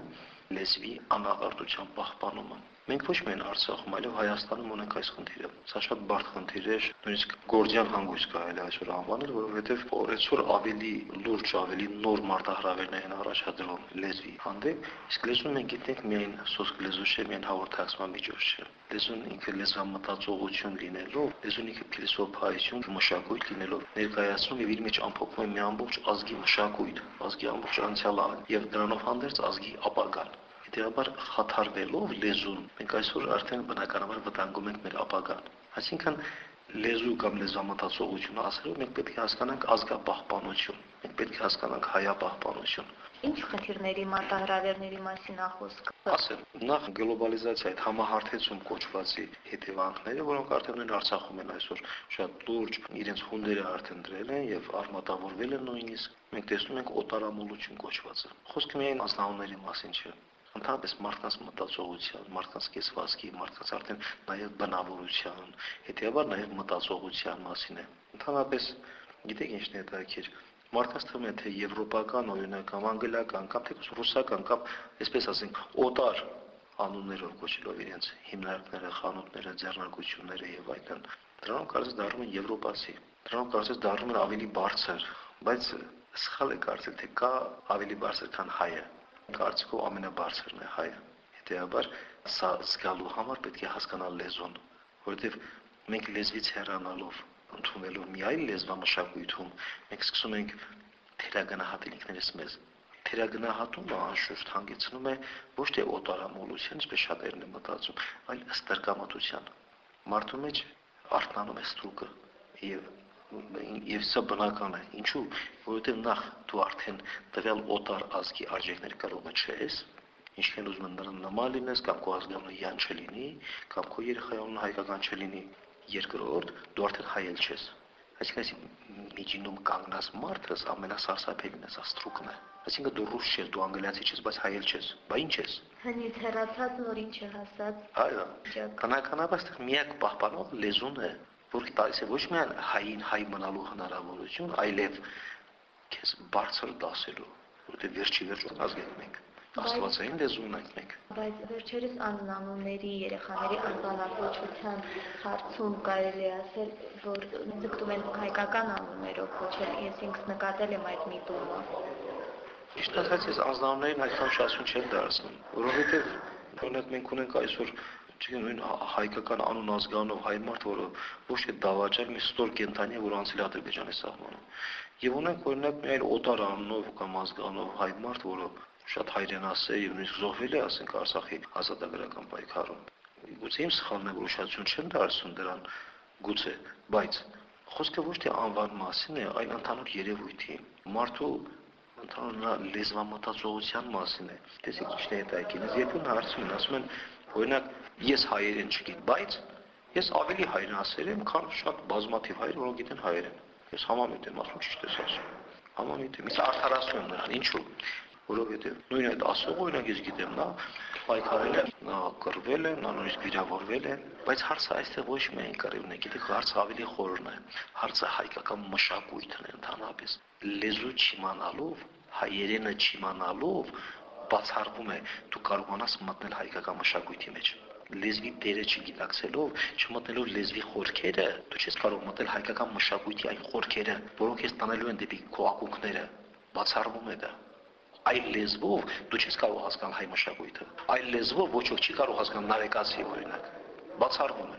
լեզվի անաղարտության պահպանումը։ Մենք ոչ միայն Արցախում, այլև Հայաստանում ունենք այս խնդիրը։ Սա շատ բարդ խնդիր է, նույնիսկ գործյան հանգույց կարելի այսօր անվանել, որովհետև այսօր ավելի լուրջ, ավելի նոր մարտահրավերներ են առաջադրվում լեզվի հանդեպ, իսկ լեզուն մենք գիտենք միայն սոսկ լեզու չէ, միայն հաղորդակցման միջոց չէ։ Լեզուն ինքը լեզվամտածողություն լինելով, լեզուն ինքը փիլիսոփայություն, մշակույթ լինելով, ներկայացնում եւ իր մեջ ամփոփում է մի ամբողջ ազգի մշակույթ, ազգի ամբողջ անցյալը եւ դրանով հանդերձ ազգի ապագան։ Հետևաբար խաթարվելով լեզուն, մենք այսօր արդեն բնականաբար վտանգում ենք մեր ապագան։ Այսինքն լեզու կամ լեզվամտածողությունը ասելով մենք պետք է հասկանանք ազգապահպանություն, մենք պետք է հասկանանք հայապահպանություն։ Ինչ խնդիրների մարտահրավերների մասին ախոսք։ Ասեմ, նախ գլոբալիզացիա այդ համահարթեցում կոչվածի հետևանքները, որոնք արդեն են Արցախում են այսօր շատ լուրջ իրենց հունդերը արդեն դրել են եւ արմատավորվել են նույնիսկ։ Մենք տեսնում ենք օտարամոլություն կոչվածը։ Խոսքը միայն ազնավների մասին չէ ընդհանրապես մարդկանց մտածողության, մարդկանց կեսվածքի, մարդկանց արդեն նաև բնավորության, հետեւաբար նաև մտածողության մասին է։ Ընդհանրապես գիտեք ինչն է դա մարդկանց թվում է թե եվրոպական օրինակ կամ անգլիական կամ թե ռուսական կամ այսպես ասենք օտար անուններով կոչելով իրենց հիմնարկները, խանութները, ձեռնարկությունները եւ այլն դրանով կարծես դառնում են եվրոպացի դրանով կարծես դառնում են ավելի բարձր բայց սխալ է կարծել թե կա ավելի բարձր քան հայը կարծիքով ամենաբարձրն է հայը հետեւաբար սա զգալու համար պետք է հասկանալ լեզուն որովհետեւ մենք լեզվից հեռանալով ընդունելով մի այլ լեզվամշակույթում մենք սկսում ենք թերագնահատել ինքներս մեզ թերագնահատումը անշուշտ հանգեցնում է ոչ թե օտարամոլության, ինչպես շատերն են մտածում, այլ ստրկամտության։ Մարդու մեջ արթնանում է ստրուկը եւ եւ սա բնական է։ Ինչու՞, որովհետեւ նախ դու արդեն տվյալ օտար ազգի արժեքներ կրողը չես, ինչքան ուզում են նման լինես կամ քո ազգանունը յան չլինի, կամ քո երեխայի անունը հայկական չլինի, երկրորդ դու արդեն հայել չես այսինքն միջինում կանգնած մարդս ամենասարսափելին է սա ստրուկն է այսինքն դու ռուս չես դու անգլիացի չես բայց հայել չես բա ինչ ես հնից հեռացած նոր ինչ է հասած այո քանականաբար այստեղ միակ պահպանող լեզուն է որ տալիս է ոչ միայն հային հայ մնալու հնարավորություն այլև քեզ բարձր դասելու որովհետև վերջի վերջ ազգ ենք աստվածային լեզուն ենք մենք։ Բայց վերջերս անznանունների երեխաների անվանակոչության հարցում կարելի ասել, որ ձգտում են հայկական անուններով կոչել, ես ինքս նկատել եմ այդ միտումը։ Ճիշտ ասած, ես անznանուններին այդքան շահություն չեմ դարձնում, որովհետև օրինակ մենք ունենք այսօր չգիտեմ նույն հայկական անուն ազգանով հայ մարդ, որը ոչ թե դավաճան մի ստոր կենթանի է, որ անցել Ադրբեջանի սահմանը։ Եվ ունենք օրինակ մի այլ օտար անունով կամ ազգանով հայ մարդ, որը շատ հայրենասեր եւ նույնիսկ զոհվել է, ասենք Արցախի ազատագրական պայքարում։ Գուցե իմ սխալն է, որ ուշադրություն չեմ դարձնում դրան, գուցե, բայց խոսքը ոչ թե անվան մասին է, այլ ընդհանուր երևույթի։ Մարդու ընդհանուր լեզվամտածողության մասին է։ Տեսեք ինչն է դա եկին։ Երբեմն հարցում են, ասում են, օրինակ, ես հայերեն չգիտեմ, բայց ես ավելի հայրենասեր եմ, քան շատ բազմաթիվ հայեր, որոնք գիտեն հայերեն։ Ես համամիտ եմ ասում, ճիշտ ես ասում։ Համամիտ եմ, իսկ արդարացնում եմ նրան, ինչու՞։ Որովհետև նույն այդ ասող օրինակ ես գիտեմ, նա պայքարել է, նա կռվել է, նա նույնիսկ վիրավորվել է, բայց հարցը այստեղ ոչ միայն կռիվն է, գիտեք, հարցը ավելի խորն է։ Հարցը հայկական մշակույթն է ընդհանրապես։ Լեզու չիմանալով, հայերենը չիմանալով բացառվում է դու կարողանաս մտնել հայկական մշակույթի մեջ լեզվի դերը չգիտակցելով, չմտնելով լեզվի խորքերը, դու չես կարող մտնել հայկական մշակույթի այն խորքերը, որոնք ես տանելու են դեպի քո ակունքները։ Բացառվում է դա այլ լեզվով դու չես կարող հասկանալ հայ մշակույթը։ Այլ լեզվով ոչ ոք չի կարող հասկանալ նարեկացի օրինակ։ Բացառվում է։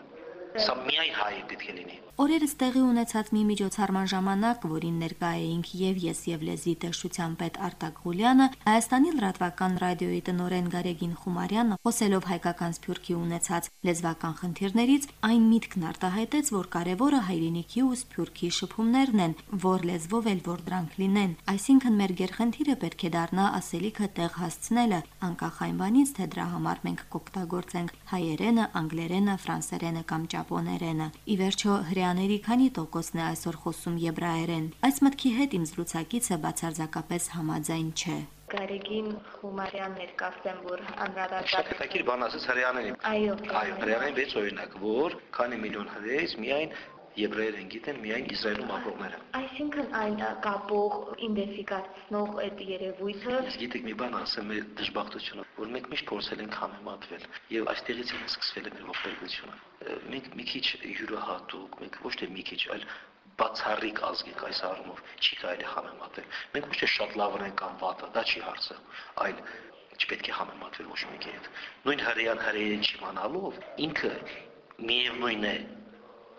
Սա միայն հայ պետք է լինի։ Օրերս տեղի ունեցած մի միջոցառման ժամանակ, որին ներկա էինք եւ ես եւ լեզվի տեսչության պետ Արտակ Ղուլյանը, Հայաստանի լրատվական ռադիոյի տնօրեն Գարեգին Խումարյանը, խոսելով հայկական սփյուռքի ունեցած լեզվական խնդիրներից, այն միտքն արտահայտեց, որ կարևորը հայրենիքի ու սփյուռքի շփումներն են, որ լեզվով էլ որ դրանք լինեն։ Այսինքն մեր գերխնդիրը պետք է դառնա ասելիքը տեղ հասցնելը, անկախ այն բանից, թե դրա համար մենք կօգտագործենք հայերենը, անգլերենը, ֆրանսերենը կամ ճապոներենը։ Ի վերջո հрьяաների քանի տոկոսն է այսօր խոսում եբրայերեն։ Այս մտքի հետ իմ զրուցակիցը բացարձակապես համաձայն չէ։ Գարեգին Խումարյանն էր կասեմ, որ անդրադարձած։ Հետաքրքիր բան ասես հрьяաներին։ Այո։ Այո, հрьяաներին վեց օրինակ, որ քանի միլիոն հրեից միայն եբրայերեն գիտեն միայն Իսրայելում ապրողները։ Այսինքն այն կապող, իդենտիֆիկացնող այդ երևույթը Ես գիտեք մի բան ասեմ մեր դժբախտությունը, որ մենք միշտ փորձել ենք համեմատվել եւ այստեղից է սկսվել է մեր ողբերգությունը։ Մենք մի քիչ յուրահատուկ, մենք ոչ թե մի քիչ, այլ բացառիկ ազգիկ այս առումով չի կարելի համեմատել։ Մենք ոչ թե շատ լավն ենք կամ վատը, դա չի հարցը, այլ չպետք է համեմատվել ոչ մեկի հետ։ Նույն հրեան հրեան չիմանալով ինքը միևնույն է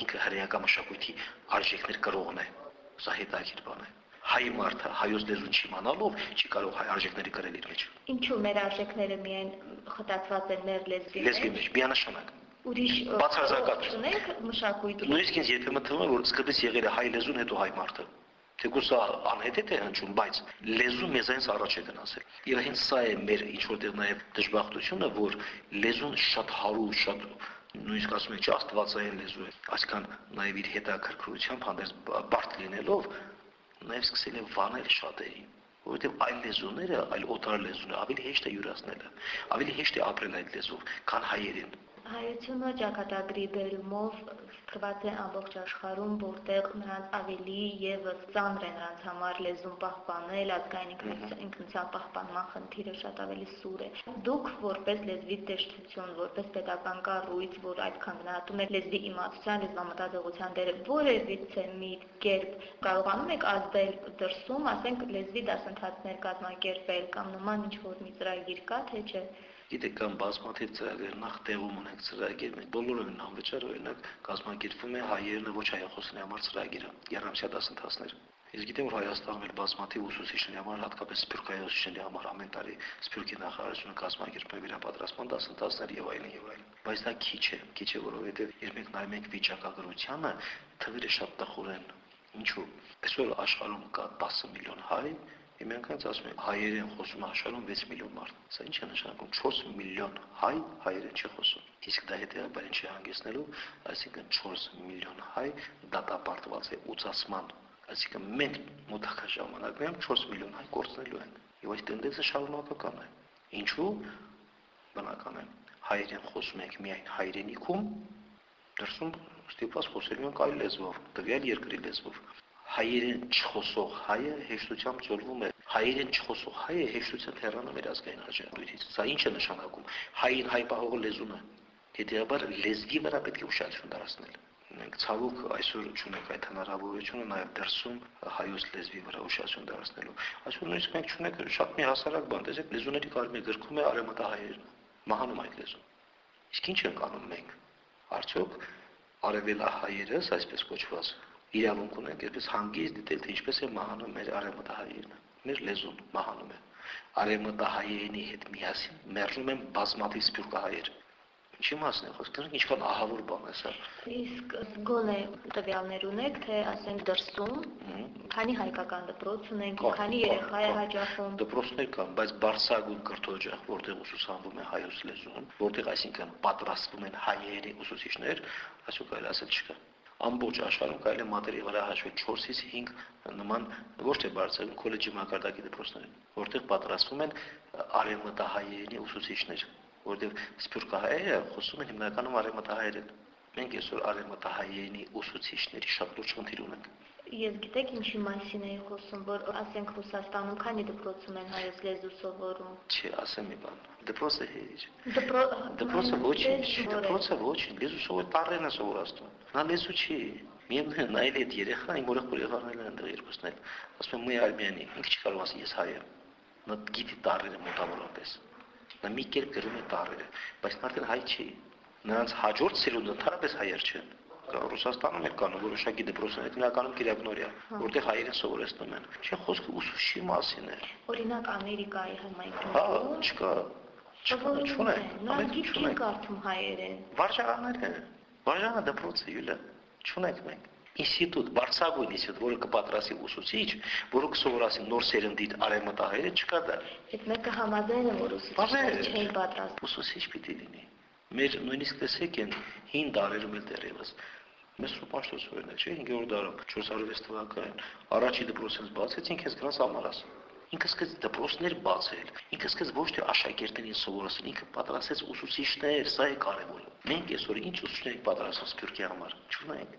ինքը հրեական մշակույթի արժեքներ կրողն է։ Սա հետաքրքիր բան է։ Հայ մարդը հայոց լեզուն չիմանալով չի կարող հայ արժեքների կրել իր մեջ։ ինչու մեր արժեքները միայն խտացված են մեր լեզվի Լեզվի մեջ? միանշանակ։ ուրիշ Բացարձակած։ ունենք մշակույթի Նույնիսկ ինձ երբեմն թվում է, որ սկզբից եղել է հայ լեզուն, հետո հայ մարդը։ Թեկուզ սա անհետ է հնչում, բայց լեզու մեզանից առաջ է գնացել։ Եվ հենց սա է մեր ինչ որտեղ նաև դժբախտությունը, որ լեզուն շատ հարուստ, շատ նույնիսկ ասում են, չէ, աստվածային լեզու է։ Այսքան նաև իր հետաքրքրությամբ հանդերձ բարդ լինելով, նաև սկսել է վանել շատերին որովհետև այլ լեզուները, այլ օտար լեզուները ավելի հեշտ է յուրացնելը, ավելի հեշտ է ապրել այդ լեզվով, քան հայերեն։ հայությունը ճակատագրի բերումով թված է ամբողջ աշխարհում, որտեղ նրանց ավելի եւս ծանր է նրանց համար լեզուն պահպանել, ազգային ինքնության պահպանման խնդիրը շատ ավելի սուր է։ Դուք որպես լեզվի տեսչություն, որպես պետական կառույց, որ այդքան գնահատում եք լեզվի իմացության, լեզվամտածողության դերը, որևիցե մի կերպ կարողանում եք ազդել դրսում, ասենք լեզվի դասընթացներ կազմակերպել կամ նման ինչ-որ մի ծրագիր կա, թե չէ։ Գիտեք, կամ բազմաթիվ ծրագրեր նախ տեղում ունենք ծրագիր, մենք բոլորը են անվճար օրինակ կազմակերպվում է հայերենը ոչ հայախոսների համար ծրագիրը, երամսյա դասընթացներ։ Ես գիտեմ, որ Հայաստանում էլ բազմաթիվ ուսուցիչների համար, հատկապես սփյուռքայացիչների համար ամեն տարի սփյուռքի նախարարությունը կազմակերպում է վերապատրաստման դասընթացներ եւ այլն եւ այլն։ Բայց դա քիչ է, քիչ է, որովհետեւ երբ մենք նայում ենք վիճակագրությանը, թվերը շատ տխուր են։ Ինչու՞։ Այսօր աշխարհում կա 10 միլիոն հայ, Իմ անգամ ասում եմ հայերեն խոսում աշխարհում 6 միլիոն մարդ։ Սա ինչ է նշանակում? 4 միլիոն հայ հայերեն չի խոսում։ Իսկ դա հետեւաբար ինչ է հանգեցնելու, այսինքն 4 միլիոն հայ դատապարտված է ուցասման։ Այսինքն մենք մոտակա ժամանակներում 4 միլիոն հայ կորցնելու ենք։ Եվ այս տենդենսը շարունակական է։ Ինչու՞։ Բնական է։ Հայերեն խոսում ենք միայն հայրենիքում, դրսում ստիպված խոսելու ենք այլ լեզվով, տվյալ երկրի լեզվով հայերեն չխոսող հայը հեշտությամբ ծորվում է հայերեն չխոսող հայը հեշտությամբ հեռանում էր ազգային հաջողությունից սա ինչ է նշանակում հային հայ պահողը լեզուն է հետեւաբար լեզվի վրա պետք է ուշադրություն դարձնել մենք ցավոք այսօր չունենք այդ հնարավորությունը նաև դրսում հայոց լեզվի վրա ուշադրություն դարձնելու այսօր նույնիսկ մենք չունենք շատ մի հասարակ բան տեսեք լեզուների կարմիր գրքում է արևմտահայերն մահանում այդ լեզուն իսկ ինչ ենք անում մենք արդյոք արևելահայերս այսպես կոչված իրավունք ունենք այսպես հանգիստ դիտել թե ինչպես է մահանում մեր արևմտահայերն մեր լեզուն մահանում է արևմտահայերենի հետ միասին մեռնում են բազմաթիվ սփյուռքահայեր ինչի մասն է խոսքը ինչքան ահավոր բան է սա Իսկ գոնե տվյալներ ունեք, թե ասենք դրսում քանի հայկական դպրոց ունենք, քանի երեխա է հաճախում։ դպրոցներ կան բայց բարձրագույն կրթօջախ որտեղ ուսուցանվում է հայոց լեզուն որտեղ այսինքն պատրաստվում են հայերի ուսուցիչներ այսօր կարելի ասել չկա ամբողջ աշխարհում կարելի է մատերի վրա հաշվել 4-ից 5 նման ոչ թե բարձր քոլեջի մակարդակի դպրոցներ, որտեղ պատրաստվում են արևմտահայերենի ուսուցիչներ, որտեղ սփյուռքահայերը խոսում են հիմնականում արևմտահայերեն։ Մենք այսօր արևմտահայերենի ուսուցիչների շատ լուրջ խնդիր ունենք։ Ես գիտեք ինչի մասին էի խոսում, որ ասենք Ռուսաստանում քանի դպրոցում են հայոց լեզու սովորում։ Չի, ասեմ մի բան։ Դպրոցը հեչ։ Դպրո Դպրոցը ոչինչ, դպրոցը ոչինչ, լեզու սովոր տարրեն է սովորացնում։ Նա լեզու չի։ Միևնույն նայել այդ երեխա, իմ օրը երեխաներն են այնտեղ երկուսն էլ։ Ասում եմ՝ «Մի արմյանի, ինքը չի կարող ասի ես հայ եմ»։ Նա գիտի տարրերը մոտավորապես։ Նա մի կերպ գրում է տարրերը, բայց նա արդեն հայ չի։ Նրանց հաջորդ սերունդը ընդհանրապես հայեր չեն։ Ռուսաստանում էլ կան որոշակի դպրոցներ, հիմնականում Կիրակնորիա, որտեղ հայերեն սովորեցնում են։ Չէ, խոսքը ուսուցչի մասին է։ Օրինակ Ամերիկայի Հա, համայնքներում չկա։ Չկա, չունեն։ Ամեն գիտք չունեն։ են կարդում հայերեն։ Վարժարաններ են։ Վարժանը դպրոցը յուլը չունենք մենք։ Ինստիտուտ, բարձրագույն ինստիտուտ, որը կպատրաստի ուսուցիչ, որը կսովորասի նոր սերնդի արևմտահայերը, չկա դա։ Այդ մեկը համաձայն է, որ ուսուցիչները չէին պատրաստ։ Ուսուցիչ պիտի լինի։ Մեր նույնիսկ տեսեք են հին դարերում էլ դեռևս Մեծ սուպաշտոցորն է, չէ, 5-րդ դարում 406 թվականին առաջի դպրոցից բացեցին, քեզ գնաց ամարաս։ Ինքը սկսեց դպրոցներ բացել։ Ինքը սկսեց ոչ թե աշակերտներին սովորեցնել, ինքը պատրաստեց ուսուցիչներ, սա է կարևորը։ Մենք այսօր ինչ ուսուցիչներ ենք պատրաստում Սփյուռքի համար։ Չունենք։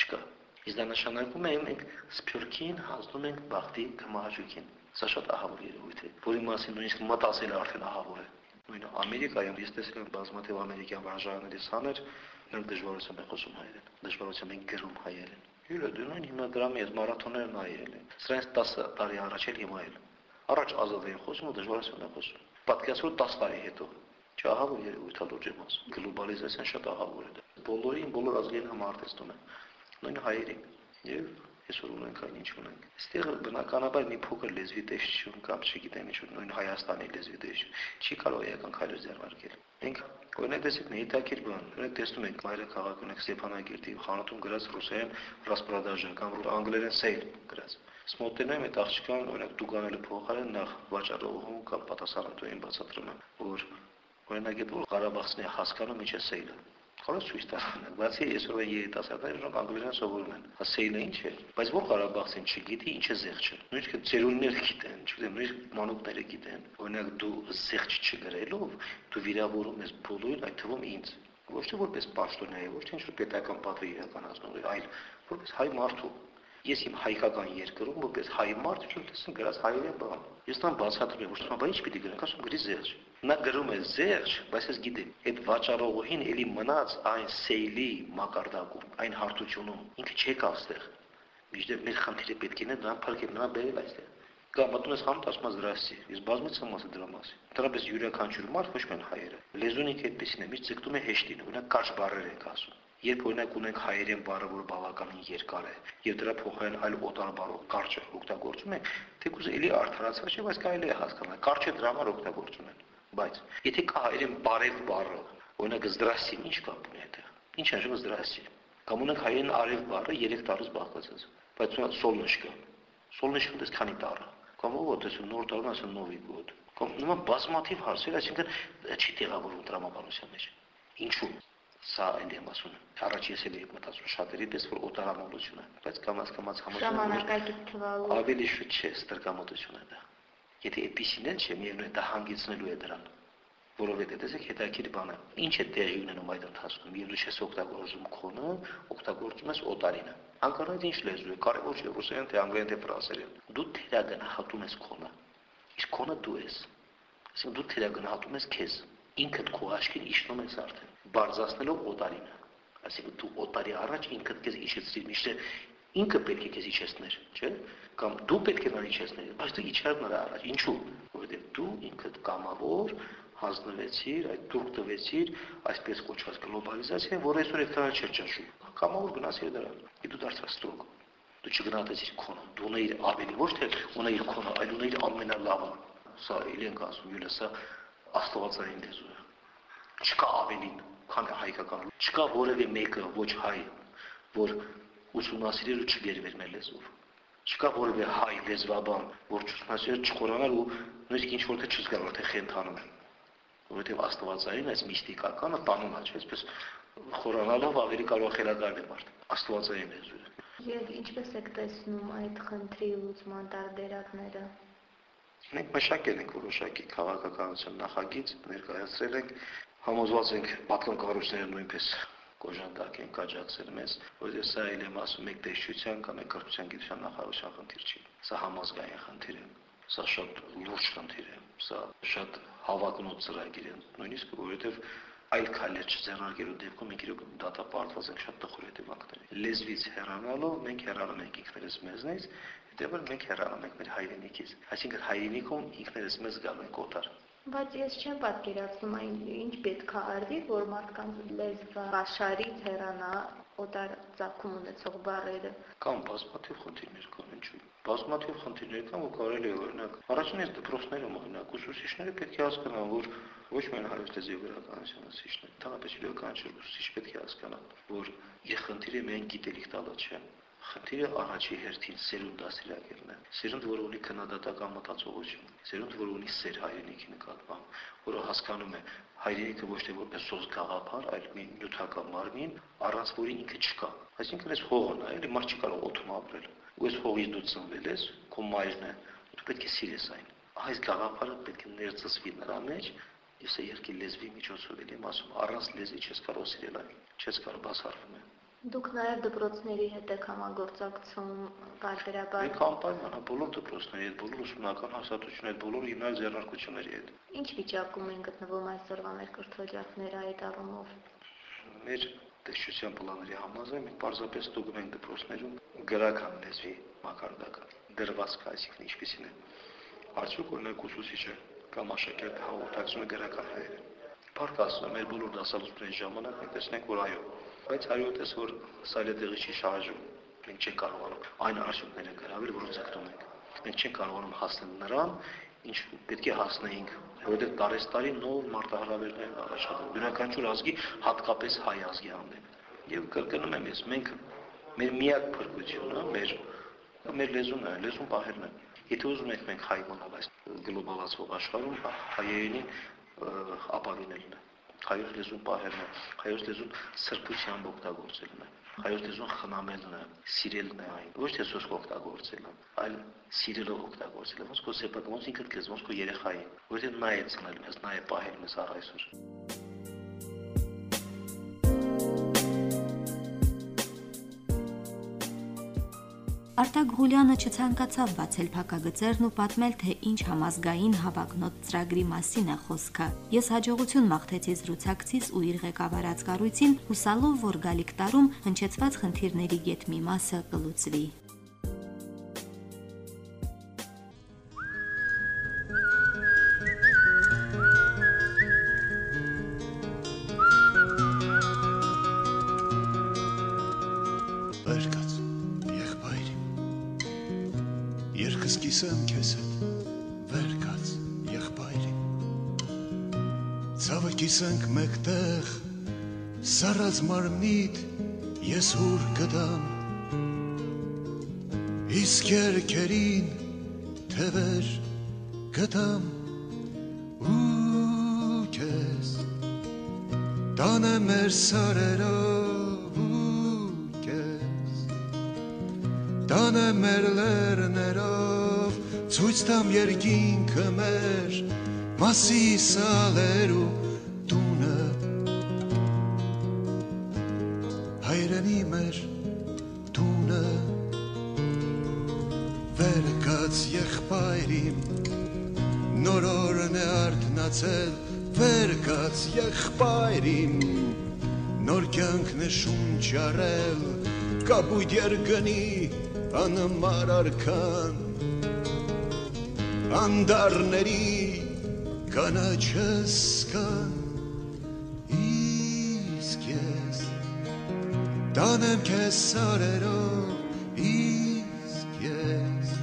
Չկա։ Իսկ դա նշանակում է մենք Սփյուռքին հանձնում ենք բախտի կմահաճուկին։ Սա շատ ահավոր երևույթ է, որի մասին նույնիսկ մտածելը արդեն ահավոր է։ Նույնը Ամերիկայում ես տեսել եմ բազմաթիվ ամերիկյան վարժարանների սաներ, նրանք դժվարությամբ են խոսում հայերեն, դժվարությամբ են գրում հայերեն։ Յուրը դու նույն հիմնադրամի այս մարաթոններն նայել են։ Սրանց 10 տարի առաջ էլ հիմա էլ։ Առաջ ազատ էին խոսում ու դժվարությամբ են խոսում։ Պատկերացրու 10 տարի հետո։ Չէ, ահավոր երևույթ է լուրջ եմ ասում։ Գլոբալիզացիան շատ ահավոր է։ Բոլորին բոլոր ազգերին համարտեցնում է։ Նույն հայերին։ Եվ այսօր ունենք այն ինչ ունենք։ Այստեղ բնականաբար մի փոքր լեզվի տեսչություն կամ չգիտեմ ինչ նույն Հայաստանի լեզվի տեսչություն չի կարող էական քայլը ձեռնարկել։ Մենք օրինակ տեսեք հետաքրքիր բան, օրինակ տեսնում ենք Մայրը քաղաքում ենք Ստեփանագերտի խանութում գրած ռուսերեն ռասպրադաժա կամ անգլերեն սեյլ գրած։ Սմոտենայում այդ աղջկան օրինակ դուգանելը փոխարեն նախ վաճառողում կամ պատասխանատուին բացատրում են, որ օրինակ այդ որ Ղարաբաղցին հասկանում ինչ է սեյլը։ Խորս ցույց տալն։ Բացի այսօրվա երիտասարդները որ անգլերեն սովորում են։ Հասեյլը ինչ է, բայց որ Ղարաբաղցին չգիտի, ինչ է զեղչը։ Նույնիսկ ծերունները գիտեն, չգիտեմ, նույնիսկ մանուկները գիտեն։ Օրինակ դու զեղչ չգրելով, դու վիրավորում ես բոլորին, այդ թվում ինձ։ Ոչ թե որպես պաշտոնյա, ոչ թե ինչ-որ պետական պատվի իրականացնող, այլ որպես հայ մարդու։ Ես իմ հայկական երկրում որպես հայ մարդ չեմ տեսնում գրած հայերեն բան։ Ես տան բացատրում եմ, որ բայց ինչ պիտի գրենք, ասում գրի զերջ։ Նա գրում է զերջ, բայց ես գիտեմ, այդ վաճառողին էլի մնաց այն սեյլի մակարդակում, այն հարթությունում։ Ինքը չեկա այստեղ։ Միջդեռ մեր խնդիրը պետք է նրան փրկել, նրան բերել այստեղ։ Կամ մտնում ես խանութ ասում ես դրասի։ Ես բազմից եմ ասել դրա մասին։ Դրապես յուրաքանչյուր մարդ ոչ միայն հայերը։ Լեզունիկ այդպեսին է, միշտ ձգտում է հեշտին, օրինակ կարճ բառեր ենք ասում։ Երբ օրինակ ունենք հայերեն բառը, որ բավականին երկար է, եւ դրա փոխարեն այլ օտար բառով կարճը օգտագործում ենք, թեկուզ էլի արդարացած չէ, բայց կարելի է հասկանալ։ Կարճը դրա համար օգտագործում են։ Բայց եթե կա հայերեն բարև բառը, օրինակ զդրասին ինչ կապ ունի այդտեղ։ Ինչ ժողովուրդ զդրասի։ Կամ ունենք հայերեն արև բառը 3 տարուց բաղկացած։ Բայց ունենք սոլնշկա։ Սոլնշկը դες քանի տարը։ Կամ ո՞տ է նոր տարում ասեն նովի գոդ։ Կամ նման բազմաթիվ հարցեր, այսինքն չի տեղավորվում տրամաբանության մեջ։ Ինչու՞ Սա այն եմ ասում։ Առաջ ես էլ եմ մտածում շատերի պես որ օտարամոլություն է, բայց կամաց կամաց եմ թվալու։ ավելի շուտ չէ ստրկամոտություն է դա։ Եթե էպիսին էլ չէ, միևնույն դա հանգեցնելու է դրան։ Որովհետեւ տեսեք հետաքրիր բան է։ Ինչ է տեղի ունենում այդ ընթացքում։ Միևնույն չես օգտագործում քոնը, օգտագործում ես օտարինը։ Անկարած ինչ լեզու է, կարևոր չէ ռուսերեն թե անգլերեն թե ֆրանսերեն։ Դու թերագնահատում ես քոնը։ Իսկ քոնը դու ես։ Այսինքն դու թերագնահատում ես քեզ ինքդ քո աչքին իջնում ես արդեն բարձրացնելով օտարինը այսինքն դու օտարի առաջ ինքդ քեզ իջեցրիր միշտ ինքը պետք է քեզ իջեցներ չէ կամ դու պետք է նրան իջեցներ բայց դու իջար նրա առաջ ինչու որովհետև դու ինքդ կամավոր հանձնվեցիր այդ դուրք տվեցիր այսպես կոչված գլոբալիզացիա որ այսօր էկրանը չէր ճաշում կամավոր գնացիր դրան ու դու դարձար ստրուկ դու չգնահատեցիր քոնը դու ունեիր ավելի ոչ թե ունեիր քոնը այլ ունեիր ամենալավը սա իլենք ասում յուլը սա աստվածային լեզու է չկա ավելին քան հայկական չկա որևէ մեկը ոչ հայ որ ուսումնասիրել ու չգերվեր մեր լեզվով չկա որևէ հայ լեզվաբան որ ուսումնասիրել չխորանալ ու նույնիսկ ինչ որ թե չզգար որ թե խենթանում որովհետև աստվածային այս միստիկականը տանում է չէ այսպես խորանալով ավելի կարող խելագարել մարդ աստվածային լեզու է Եվ ինչպես եք տեսնում այդ խնդրի լուծման տարբերակները։ Մենք մշակել ենք որոշակի քաղաքականության նախագիծ, ներկայացրել ենք, համոզված ենք պատկան կառույցները նույնպես կոժանդակ են կաջակցել մեզ, որովհետև սա էլ եմ ասում եք տեսչության կամ եք կրթության գիտության նախարարության խնդիր չի։ Սա համազգային խնդիր է։ Սա շատ լուրջ խնդիր է։ Սա շատ հավակնոտ ծրագիր է, նույնիսկ որովհետև այլ քայլեր չձեռնարկելու դեպքում մենք իրոք դատապարտված ենք շատ տխուր հետևանքների։ Լեզվից հեռանալով մենք հեռանում ենք ինքներս մեզնից, հետևաբար մենք հեռանում ենք մեր հայրենիքից։ Այսինքն հայրենիքում ինքներս մեզ գալու ենք օտար։ Բայց ես չեմ պատկերացնում այն ինչ պետք է արվի, որ մարդկանց լեզվաշարից հեռանա օտար ցակում ունեցող բառերը։ Կամ բազմաթիվ խնդիրներ կան, ինչու՞։ Բազմաթիվ խնդիրներ կան, որ կարելի է օրինակ առաջինից դպրոցներում օրինակ ուսուցիչները պետք է հասկանան, որ ոչ միայն հայոց լեզվի գրականության ուսուցիչները, թղապես յուրաքանչյուր ուսուցիչ պետք է հասկանա, որ իր խնդիրը միայն գիտելիք տալը չէ, Խնդիրը առաջի հերթին սերունդ դասիրակելն է։ Սերունդ, որը ունի քննադատական մտածողություն, սերունդ, որը ունի սեր հայրենիքի նկատմամբ, որը հասկանում է հայրենիքը ոչ թե որպես սոս գաղափար, այլ մի նյութական մարմին, առանց որի ինքը չկա։ Այսինքն այս հողն է, էլի մարդ չի կարող օդում ապրել։ Ու այս հողից դու ծնվել ես, քո մայրն է, դու պետք է սիրես այն։ Այս գաղափարը պետք է ներծծվի նրա մեջ, Ես երկի լեզվի միջոցով եմ ասում, առանց լեզվի չես կարող սիրել այն, չես կարող բացառվում Դուք նաև դպրոցների հետ եք համագործակցում բարբերաբար։ Մենք անպայման բոլոր դպրոցների հետ, բոլոր ուսումնական հաստատությունների հետ, բոլոր հիմնարար ձեռնարկությունների հետ։ Ինչ վիճակում են գտնվում այսօրվա մեր կրթօջախները այդ առումով։ Մեր տեսչության պլանների համաձայն մենք պարզապես ստուգում ենք դպրոցներում գրական լեզվի մակարդակը, դրվածքը, այսինքն ինչպեսին է։ Արդյոք օրինակ ուսուցիչը կամ աշակերտը հաղորդակցում է գրական հայերեն։ Փառք Աստծո, մեր բոլոր դասալուծների ժամանակ մենք տեսնենք, որ այո, բայց հայոց որ սա էլ տեղի չի շարժում։ Մենք չենք կարողանում այն արդյունքները գրավել, որոնց ցկտում ենք։ Մենք չենք կարողանում հասնել նրան, ինչ պետք է հասնեինք, որովհետև տարեստարի նոր մարտահրավերներ առաջանում։ Յուրաքանչյուր ազգի, հատկապես հայ ազգի հանդեպ։ Եվ կրկնում եմ ես, մենք մեր միակ փրկությունը, մեր մեր լեզուն է, լեզուն պահելն է։ Եթե ուզում ենք մենք հայ մնալ այս գլոբալացվող աշխարհում, հայերենի ապավինելն է հայոց լեզուն պահելն է, հայոց լեզուն սրբությամբ օգտագործելն է, հայոց լեզուն խնամելն է, սիրելն է այն, ոչ թե սոսկ օգտագործելը, այլ սիրելով օգտագործելը, ոնց քո սեփական, ոնց ինքդ քեզ, ոնց քո երեխային, որովհետև նա է ծնել մեզ, նա է պահել մեզ առ այսօր։ Արտակ Ղուլյանը չցանկացավ բացել փակագծերն ու պատմել, թե ինչ համազգային հավակնոտ ծրագրի մասին է խոսքը։ Ես հաջողություն մաղթեցի զրուցակցից ու իր ղեկավարած կառույցին, հուսալով, որ գալիք տարում հնչեցված խնդիրների յետ մի մասը կլուծվի։ Երկս կիսեմ քեզ հետ Բերկած, եղբայր Ցավը կիսենք մեկտեղ Սարած մարմնիդ ես հուր կդամ Իսկ երկերին թևեր կդամ ու քեզ Տանը մեր սարերով ու քեզ Տանը մեր լերներով ցույց տամ երկինքը մեր մասի սալերու տունը հայրենի մեր տունը վերկաց եղբայրիմ նորորն է արթնացել վերկաց եղբայրիմ նոր կյանքն է շունչարել կապույտ երգնի անմար արքան անդարների կանաչս կան իսկ ես տանեմ քեզ սարերով իսկ ես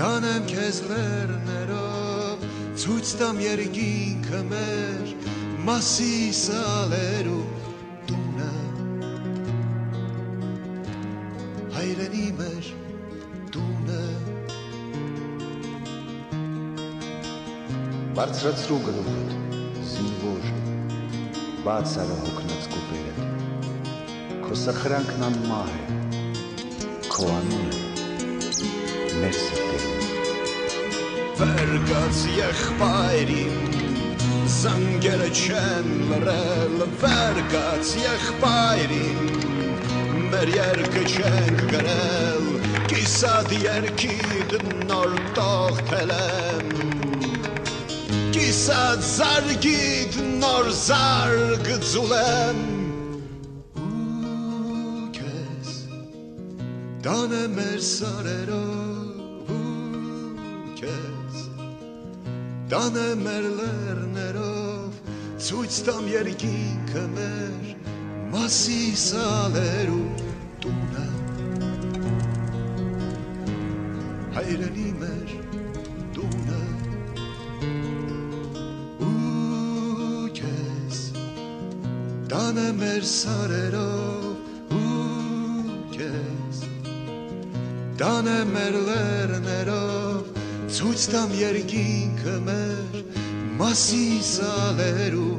տանեմ քեզ լերներով ցույց տամ երկինքը մեր մասի սալերու Բարձրացրու գլուխդ, զինվոր, բաց արա հոգնած քո քո սխրանքն անմահ է քո անունը մեր սրտերում Վերգած եղբայրին զանգերը չեն լրել Վերգած եղբայրին մեր երկը չենք գրել Կիսատ երկիդ նոր տողթել եմ Կիսատ զարգիդ նոր զարգ ձուլեմ Ու կեզ դանը մեր սարերով ու կեզ դանը մեր լերներով ցույց տամ երկինքը մեր մասի սալերու սարերով ու կեզ դանը մեր լերներով ցույց տամ երկինքը մեր մասի սալերու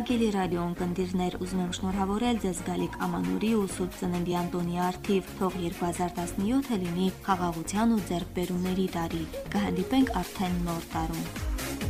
Հարգելի ռադիո ընկերներ, ուզում եմ շնորհավորել ձեզ գալիք ամանորի ու Սուրբ Ծննդի Անտոնի արթիվ, թող 2017-ը լինի խաղաղության ու ձեռքբերումների տարի։ Կհանդիպենք արդեն նոր տարում։